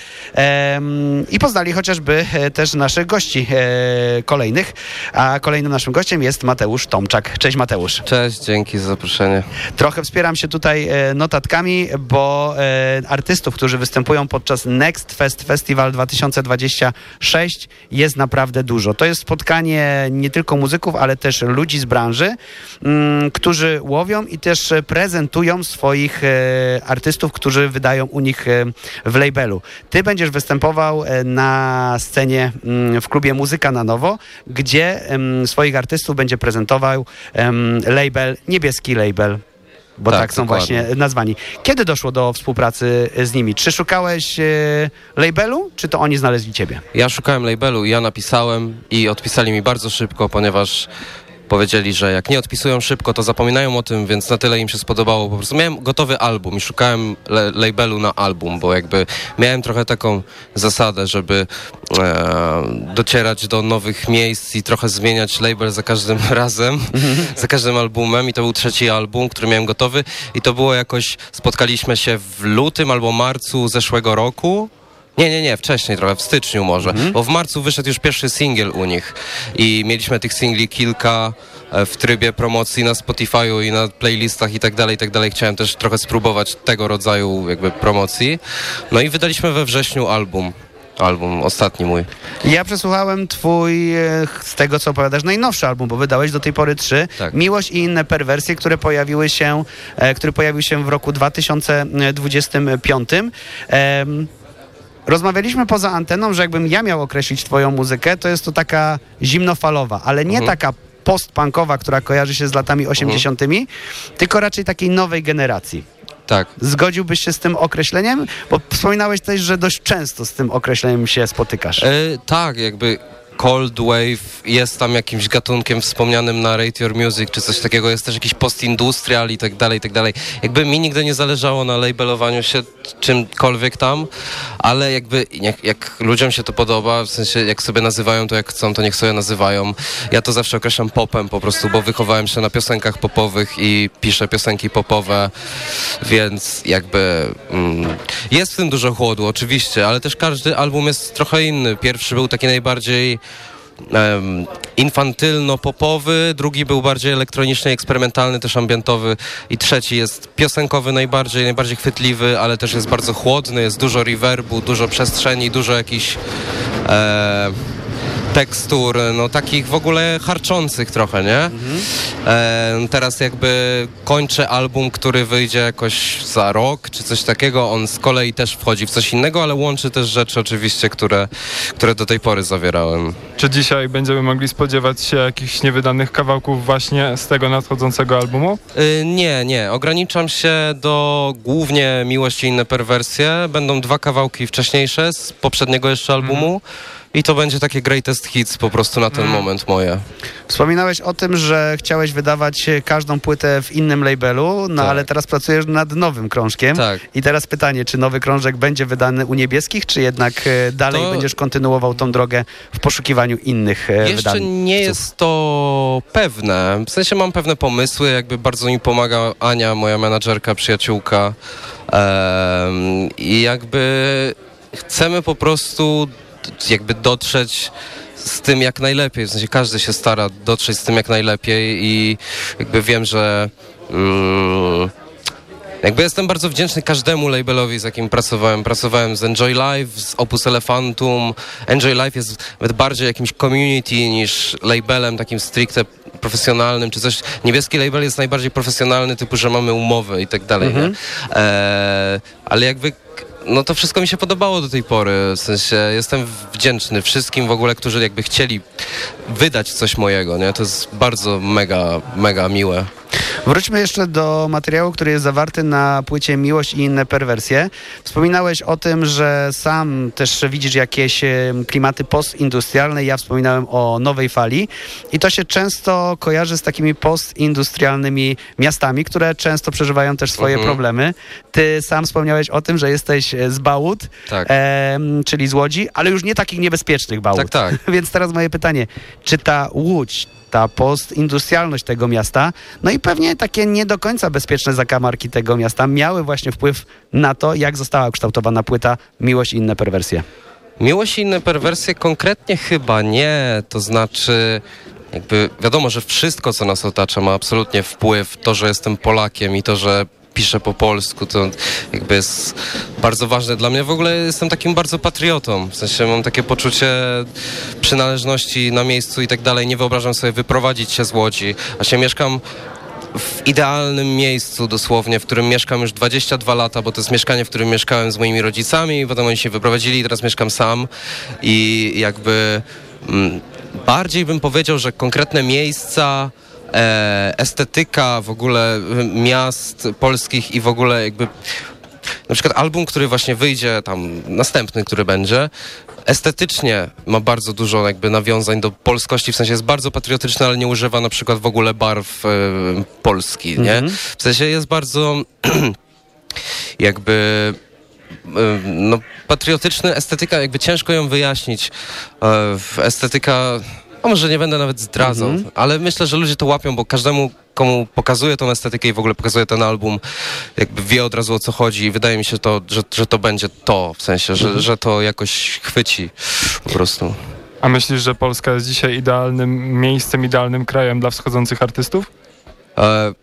i poznali chociażby e, też naszych gości e, kolejnych. A kolejnym naszym gościem jest Mateusz Tomczak. Cześć Mateusz. Cześć, dzięki za zaproszenie. Trochę wspieram się tutaj notatkami, bo e, artystów, którzy występują podczas Next Fest Festival 2026 jest naprawdę dużo. To jest spotkanie nie tylko muzyków, ale też ludzi z branży, mm, którzy łowią i też prezentują swoich e, artystów, którzy wydają u nich e, w labelu. Ty będziesz występował e, na scenie mm, w klubie Muzyka na Nowo, gdzie swoich artystów będzie prezentował label, niebieski label bo tak, Tak, są dokładnie. właśnie nazwani. Kiedy doszło do współpracy z nimi? Czy szukałeś e, labelu, czy to oni znaleźli ciebie? Ja szukałem labelu, ja napisałem i odpisali mi bardzo szybko, ponieważ powiedzieli, że jak nie odpisują szybko, to zapominają o tym, więc na tyle im się spodobało. Po prostu. Miałem gotowy album i szukałem le- labelu na album, bo jakby miałem trochę taką zasadę, żeby e, docierać do nowych miejsc i trochę zmieniać label za każdym razem, za każdym albumem. I to był trzeci album, który miałem gotowy. I to było jakoś, spotkaliśmy się w lutym albo marcu zeszłego roku, nie, nie, nie, wcześniej trochę, w styczniu może, bo w marcu wyszedł już pierwszy singiel u nich i mieliśmy tych singli kilka e, w trybie promocji na Spotify'u i na playlistach i tak dalej, i tak dalej. Chciałem też trochę spróbować tego rodzaju jakby promocji. No i wydaliśmy we wrześniu album, album ostatni mój. Ja przesłuchałem twój, e, z tego co opowiadasz, najnowszy album, bo wydałeś do tej pory trzy. Tak. Miłość i inne perwersje, które pojawiły się, e, który pojawił się w roku 2025. Em, Rozmawialiśmy poza anteną, że jakbym ja miał określić twoją muzykę, to jest to taka zimnofalowa, ale nie Mhm. taka postpunkowa, która kojarzy się z latami 80., tylko raczej takiej nowej generacji. Tak. Zgodziłbyś się z tym określeniem? Bo wspominałeś też, że dość często z tym określeniem się spotykasz. E, tak, jakby Cold Wave jest tam jakimś gatunkiem wspomnianym na Rate Your Music czy coś takiego, jest też jakiś post-industrial i tak dalej, i tak dalej. Jakby mi nigdy nie zależało na labelowaniu się czymkolwiek tam, ale jakby jak, jak ludziom się to podoba, w sensie jak sobie nazywają to jak chcą, to niech sobie nazywają. Ja to zawsze określam popem po prostu, bo wychowałem się na piosenkach popowych i piszę piosenki popowe, więc jakby mm, jest w tym dużo chłodu, oczywiście, ale też każdy album jest trochę inny. Pierwszy był taki najbardziej infantylno-popowy, drugi był bardziej elektroniczny, eksperymentalny, też ambientowy i trzeci jest piosenkowy najbardziej, najbardziej chwytliwy, ale też jest bardzo chłodny, jest dużo reverbu, dużo przestrzeni, dużo jakichś e, tekstur, no takich w ogóle harczących trochę, nie? E, teraz jakby kończę album, który wyjdzie jakoś za rok, czy coś takiego, on z kolei też wchodzi w coś innego, ale łączy też rzeczy oczywiście, które, które do tej pory zawierałem. Czy dzisiaj będziemy mogli spodziewać się jakichś niewydanych kawałków właśnie z tego nadchodzącego albumu? Y, nie, nie. Ograniczam się do głównie Miłość i inne perwersje. Będą dwa kawałki wcześniejsze z poprzedniego jeszcze albumu. I to będzie takie greatest hits po prostu na ten moment moje. Wspominałeś o tym, że chciałeś wydawać każdą płytę w innym labelu, no Tak. ale teraz pracujesz nad nowym krążkiem. Tak. I teraz pytanie, czy nowy krążek będzie wydany u niebieskich, czy jednak e, dalej To- będziesz kontynuował tą drogę w poszukiwaniu innych e, Jeszcze wydań? nie jest to pewne. W sensie mam pewne pomysły, jakby bardzo mi pomaga Ania, moja menadżerka, przyjaciółka. Em, I jakby chcemy po prostu jakby dotrzeć z tym jak najlepiej. W sensie każdy się stara dotrzeć z tym jak najlepiej i jakby wiem, że mm, jakby jestem bardzo wdzięczny każdemu labelowi, z jakim pracowałem. Pracowałem z Enjoy Life, z Opus Elefantum. Enjoy Life jest nawet bardziej jakimś community niż labelem takim stricte profesjonalnym, czy coś. Niebieski label jest najbardziej profesjonalny, typu, że mamy umowy i tak dalej, Mhm. E, ale jakby no to wszystko mi się podobało do tej pory, w sensie jestem wdzięczny wszystkim w ogóle, którzy jakby chcieli wydać coś mojego, nie? To jest bardzo mega, mega miłe. Wróćmy jeszcze do materiału, który jest zawarty na płycie Miłość i inne perwersje. Wspominałeś o tym, że sam też widzisz jakieś klimaty postindustrialne. Ja wspominałem o nowej fali i to się często kojarzy z takimi postindustrialnymi miastami, które często przeżywają też swoje Mhm. problemy. Ty sam wspomniałeś o tym, że jesteś z Bałut, Tak. em, czyli z Łodzi, ale już nie takich niebezpiecznych Bałut. Tak, tak. Więc teraz moje pytanie, czy ta Łódź, ta postindustrialność tego miasta, no i pewnie takie nie do końca bezpieczne zakamarki tego miasta miały właśnie wpływ na to, jak została kształtowana płyta Miłość i inne perwersje. Miłość i inne perwersje konkretnie chyba nie, to znaczy jakby wiadomo, że wszystko co nas otacza ma absolutnie wpływ, to, że jestem Polakiem i to, że piszę po polsku, to jakby jest bardzo ważne dla mnie. W ogóle jestem takim bardzo patriotą, w sensie mam takie poczucie przynależności na miejscu i tak dalej. Nie wyobrażam sobie wyprowadzić się z Łodzi, a się mieszkam w idealnym miejscu dosłownie, w którym mieszkam już 22 lata, bo to jest mieszkanie, w którym mieszkałem z moimi rodzicami, potem oni się wyprowadzili i teraz mieszkam sam i jakby mm, bardziej bym powiedział, że konkretne miejsca estetyka w ogóle y, miast polskich i w ogóle jakby na przykład album, który właśnie wyjdzie, tam następny, który będzie, estetycznie ma bardzo dużo jakby nawiązań do polskości, w sensie jest bardzo patriotyczny, ale nie używa na przykład w ogóle barw e, Polski, nie? Mhm. W sensie jest bardzo jakby e, no, patriotyczny, estetyka, jakby ciężko ją wyjaśnić. E, estetyka, a może nie będę nawet zdradzał, Mhm. ale myślę, że ludzie to łapią, bo każdemu, komu pokazuje tą estetykę i w ogóle pokazuje ten album, jakby wie od razu o co chodzi i wydaje mi się to, że, że to będzie to, w sensie, że, Mhm. że to jakoś chwyci po prostu. A myślisz, że Polska jest dzisiaj idealnym miejscem, idealnym krajem dla wschodzących artystów? E,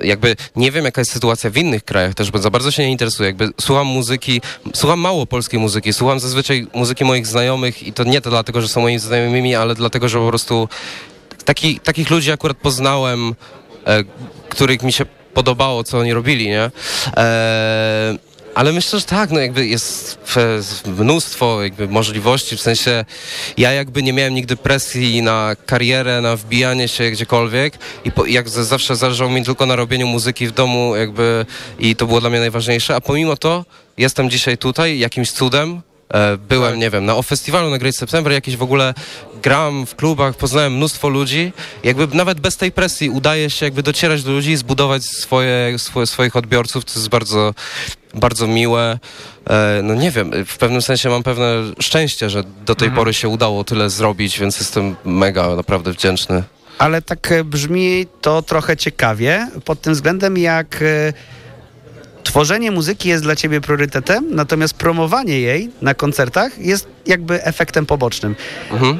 jakby nie wiem, jaka jest sytuacja w innych krajach też, bo za bardzo się nie interesuję. Jakby słucham muzyki, słucham mało polskiej muzyki, słucham zazwyczaj muzyki moich znajomych i to nie to dlatego, że są moimi znajomymi, ale dlatego, że po prostu taki, takich ludzi akurat poznałem, e, których mi się podobało, co oni robili, nie? E, ale myślę, że tak, no jakby jest mnóstwo jakby możliwości, w sensie ja jakby nie miałem nigdy presji na karierę, na wbijanie się gdziekolwiek i po, jak zawsze zależało mi tylko na robieniu muzyki w domu jakby i to było dla mnie najważniejsze, a pomimo to jestem dzisiaj tutaj jakimś cudem, Byłem, nie wiem, na o festiwalu na Great September, jakieś w ogóle gram w klubach, poznałem mnóstwo ludzi. Jakby nawet bez tej presji udaje się jakby docierać do ludzi i zbudować swoje, swoje, swoich odbiorców. To jest bardzo, bardzo miłe. E, No nie wiem, w pewnym sensie mam pewne szczęście, że do tej Mhm. pory się udało tyle zrobić, więc jestem mega naprawdę wdzięczny. Ale tak e, brzmi to trochę ciekawie pod tym względem, jak e, tworzenie muzyki jest dla ciebie priorytetem, natomiast promowanie jej na koncertach jest jakby efektem pobocznym.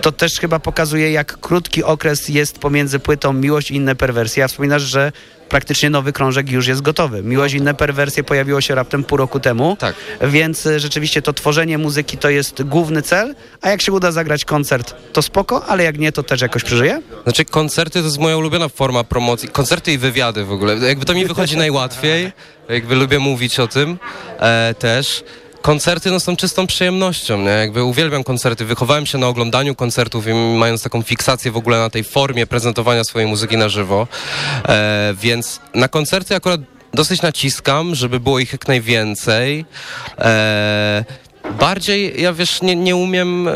To też chyba pokazuje, jak krótki okres jest pomiędzy płytą Miłość i inne perwersje. A wspominasz, że praktycznie nowy krążek już jest gotowy. Miłość inne perwersje pojawiło się raptem pół roku temu, tak. więc e, rzeczywiście to tworzenie muzyki to jest główny cel, a jak się uda zagrać koncert, to spoko, ale jak nie, to też jakoś przeżyje? Znaczy koncerty to jest moja ulubiona forma promocji. Koncerty i wywiady w ogóle. Jakby to mi wychodzi najłatwiej. Jakby lubię mówić o tym e, też. Koncerty no, są czystą przyjemnością, nie? Jakby uwielbiam koncerty. Wychowałem się na oglądaniu koncertów i mając taką fiksację w ogóle na tej formie prezentowania swojej muzyki na żywo. E, więc na koncerty akurat dosyć naciskam, żeby było ich jak najwięcej. E, Bardziej, ja wiesz, nie, nie umiem e,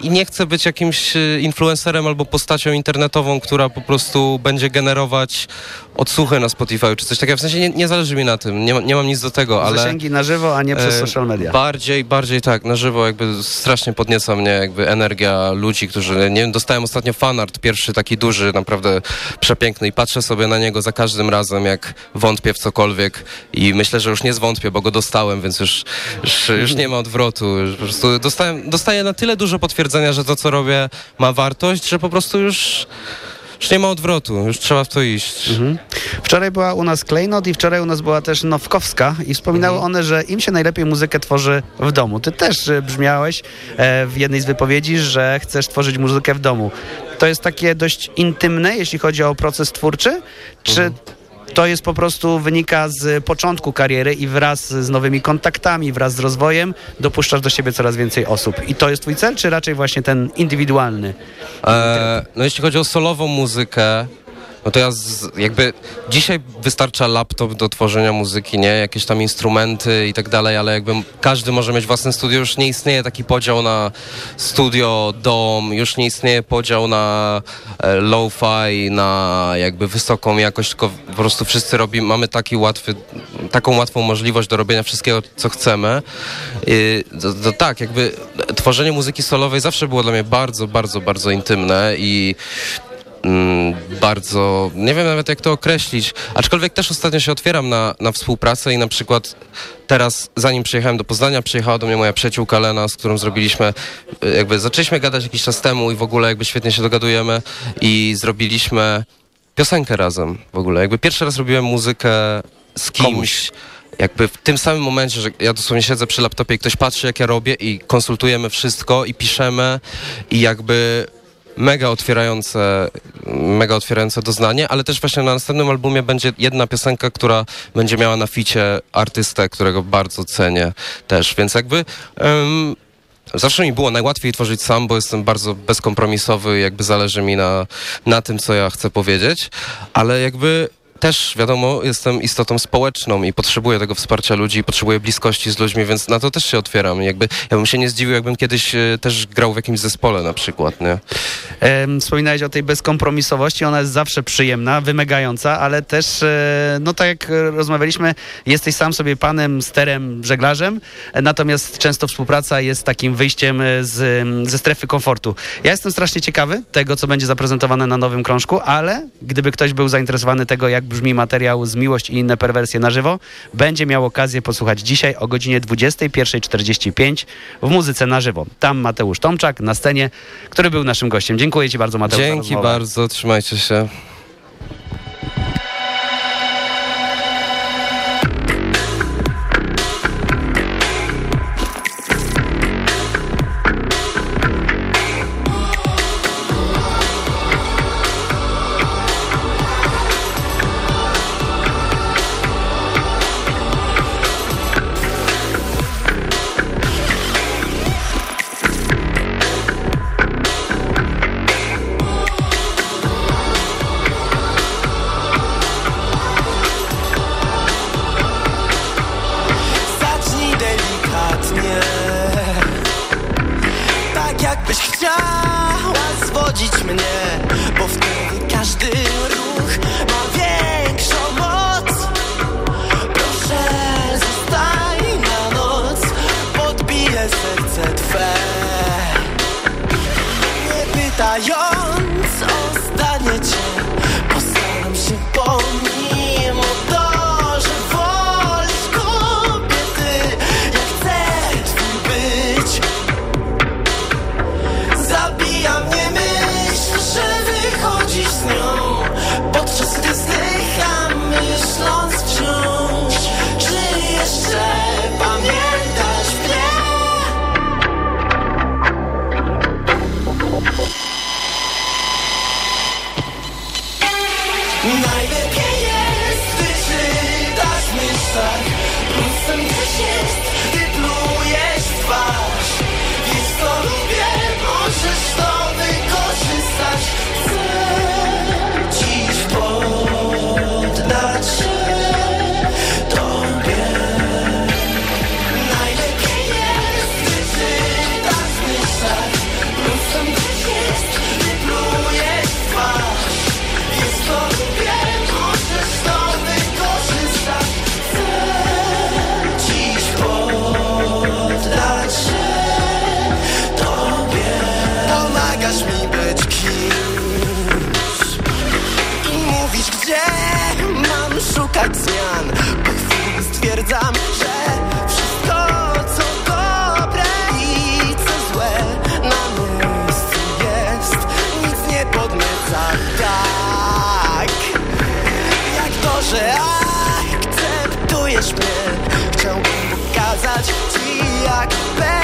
i nie chcę być jakimś e, influencerem albo postacią internetową, która po prostu będzie generować odsłuchy na Spotify czy coś takiego. W sensie nie, nie zależy mi na tym, nie, nie mam nic do tego, ale... Zasięgi na żywo, a nie przez e, social media. Bardziej, bardziej tak, na żywo jakby strasznie podnieca mnie jakby energia ludzi, którzy, nie wiem, dostałem ostatnio fanart, pierwszy taki duży, naprawdę przepiękny i patrzę sobie na niego za każdym razem, jak wątpię w cokolwiek i myślę, że już nie zwątpię, bo go dostałem, więc już, już, już nie ma odwrotu. Już po prostu dostałem, dostaję na tyle dużo potwierdzenia, że to, co robię ma wartość, że po prostu już, już nie ma odwrotu, już trzeba w to iść. Wczoraj była u nas Klejnot i wczoraj u nas była też Nowkowska i wspominały Mhm. one, że im się najlepiej muzykę tworzy w domu. Ty też e, brzmiałeś e, w jednej z wypowiedzi, że chcesz tworzyć muzykę w domu. To jest takie dość intymne, jeśli chodzi o proces twórczy, czy Mhm. To jest po prostu wynika z początku kariery i wraz z nowymi kontaktami, wraz z rozwojem dopuszczasz do siebie coraz więcej osób. I to jest twój cel, czy raczej właśnie ten indywidualny? E, no jeśli chodzi o solową muzykę, no to ja z, jakby dzisiaj wystarcza laptop do tworzenia muzyki, nie? Jakieś tam instrumenty i tak dalej, ale jakby każdy może mieć własne studio, już nie istnieje taki podział na studio, dom, już nie istnieje podział na e, lo-fi, na jakby wysoką jakość, tylko po prostu wszyscy mamy taki łatwy, taką łatwą możliwość do robienia wszystkiego, co chcemy. I, to, to tak, jakby tworzenie muzyki solowej zawsze było dla mnie bardzo, bardzo, bardzo intymne i bardzo, nie wiem nawet jak to określić, aczkolwiek też ostatnio się otwieram na, na współpracę i na przykład teraz, zanim przyjechałem do Poznania, przyjechała do mnie moja przyjaciółka Lena, z którą zrobiliśmy, y, jakby zaczęliśmy gadać jakiś czas temu i w ogóle jakby świetnie się dogadujemy i zrobiliśmy piosenkę razem w ogóle. Jakby pierwszy raz robiłem muzykę z kimś, jakby w tym samym momencie, że ja dosłownie siedzę przy laptopie i ktoś patrzy jak ja robię i konsultujemy wszystko i piszemy i jakby mega otwierające, mega otwierające doznanie, ale też właśnie na następnym albumie będzie jedna piosenka, która będzie miała na ficie artystę, którego bardzo cenię też, więc jakby em, Zawsze mi było najłatwiej tworzyć sam, bo jestem bardzo bezkompromisowy, jakby zależy mi na, na tym, co ja chcę powiedzieć, ale jakby też, wiadomo, jestem istotą społeczną i potrzebuję tego wsparcia ludzi, potrzebuję bliskości z ludźmi, więc na to też się otwieram. Jakby, ja bym się nie zdziwił, jakbym kiedyś e, też grał w jakimś zespole na przykład, nie? Wspominałeś o tej bezkompromisowości, ona jest zawsze przyjemna, wymagająca, ale też, e, no tak jak rozmawialiśmy, jesteś sam sobie panem, sterem, żeglarzem, natomiast często współpraca jest takim wyjściem e, z, ze strefy komfortu. Ja jestem strasznie ciekawy tego, co będzie zaprezentowane na nowym krążku, ale gdyby ktoś był zainteresowany tego, jak brzmi materiał z Miłość i inne perwersje na żywo, będzie miał okazję posłuchać dzisiaj o godzinie 21.45 w muzyce na żywo. Tam Mateusz Tomczak na scenie, który był naszym gościem. Dziękuję Ci bardzo, Mateusz. Dzięki bardzo, trzymajcie się. Jakbyś chciała zwodzić mnie Bo wtedy każdy ruch ma większą moc. Proszę zostań na noc Podbiję serce twe. Nie że akceptujesz mnie. Chciałbym pokazać ci jak perwersyjny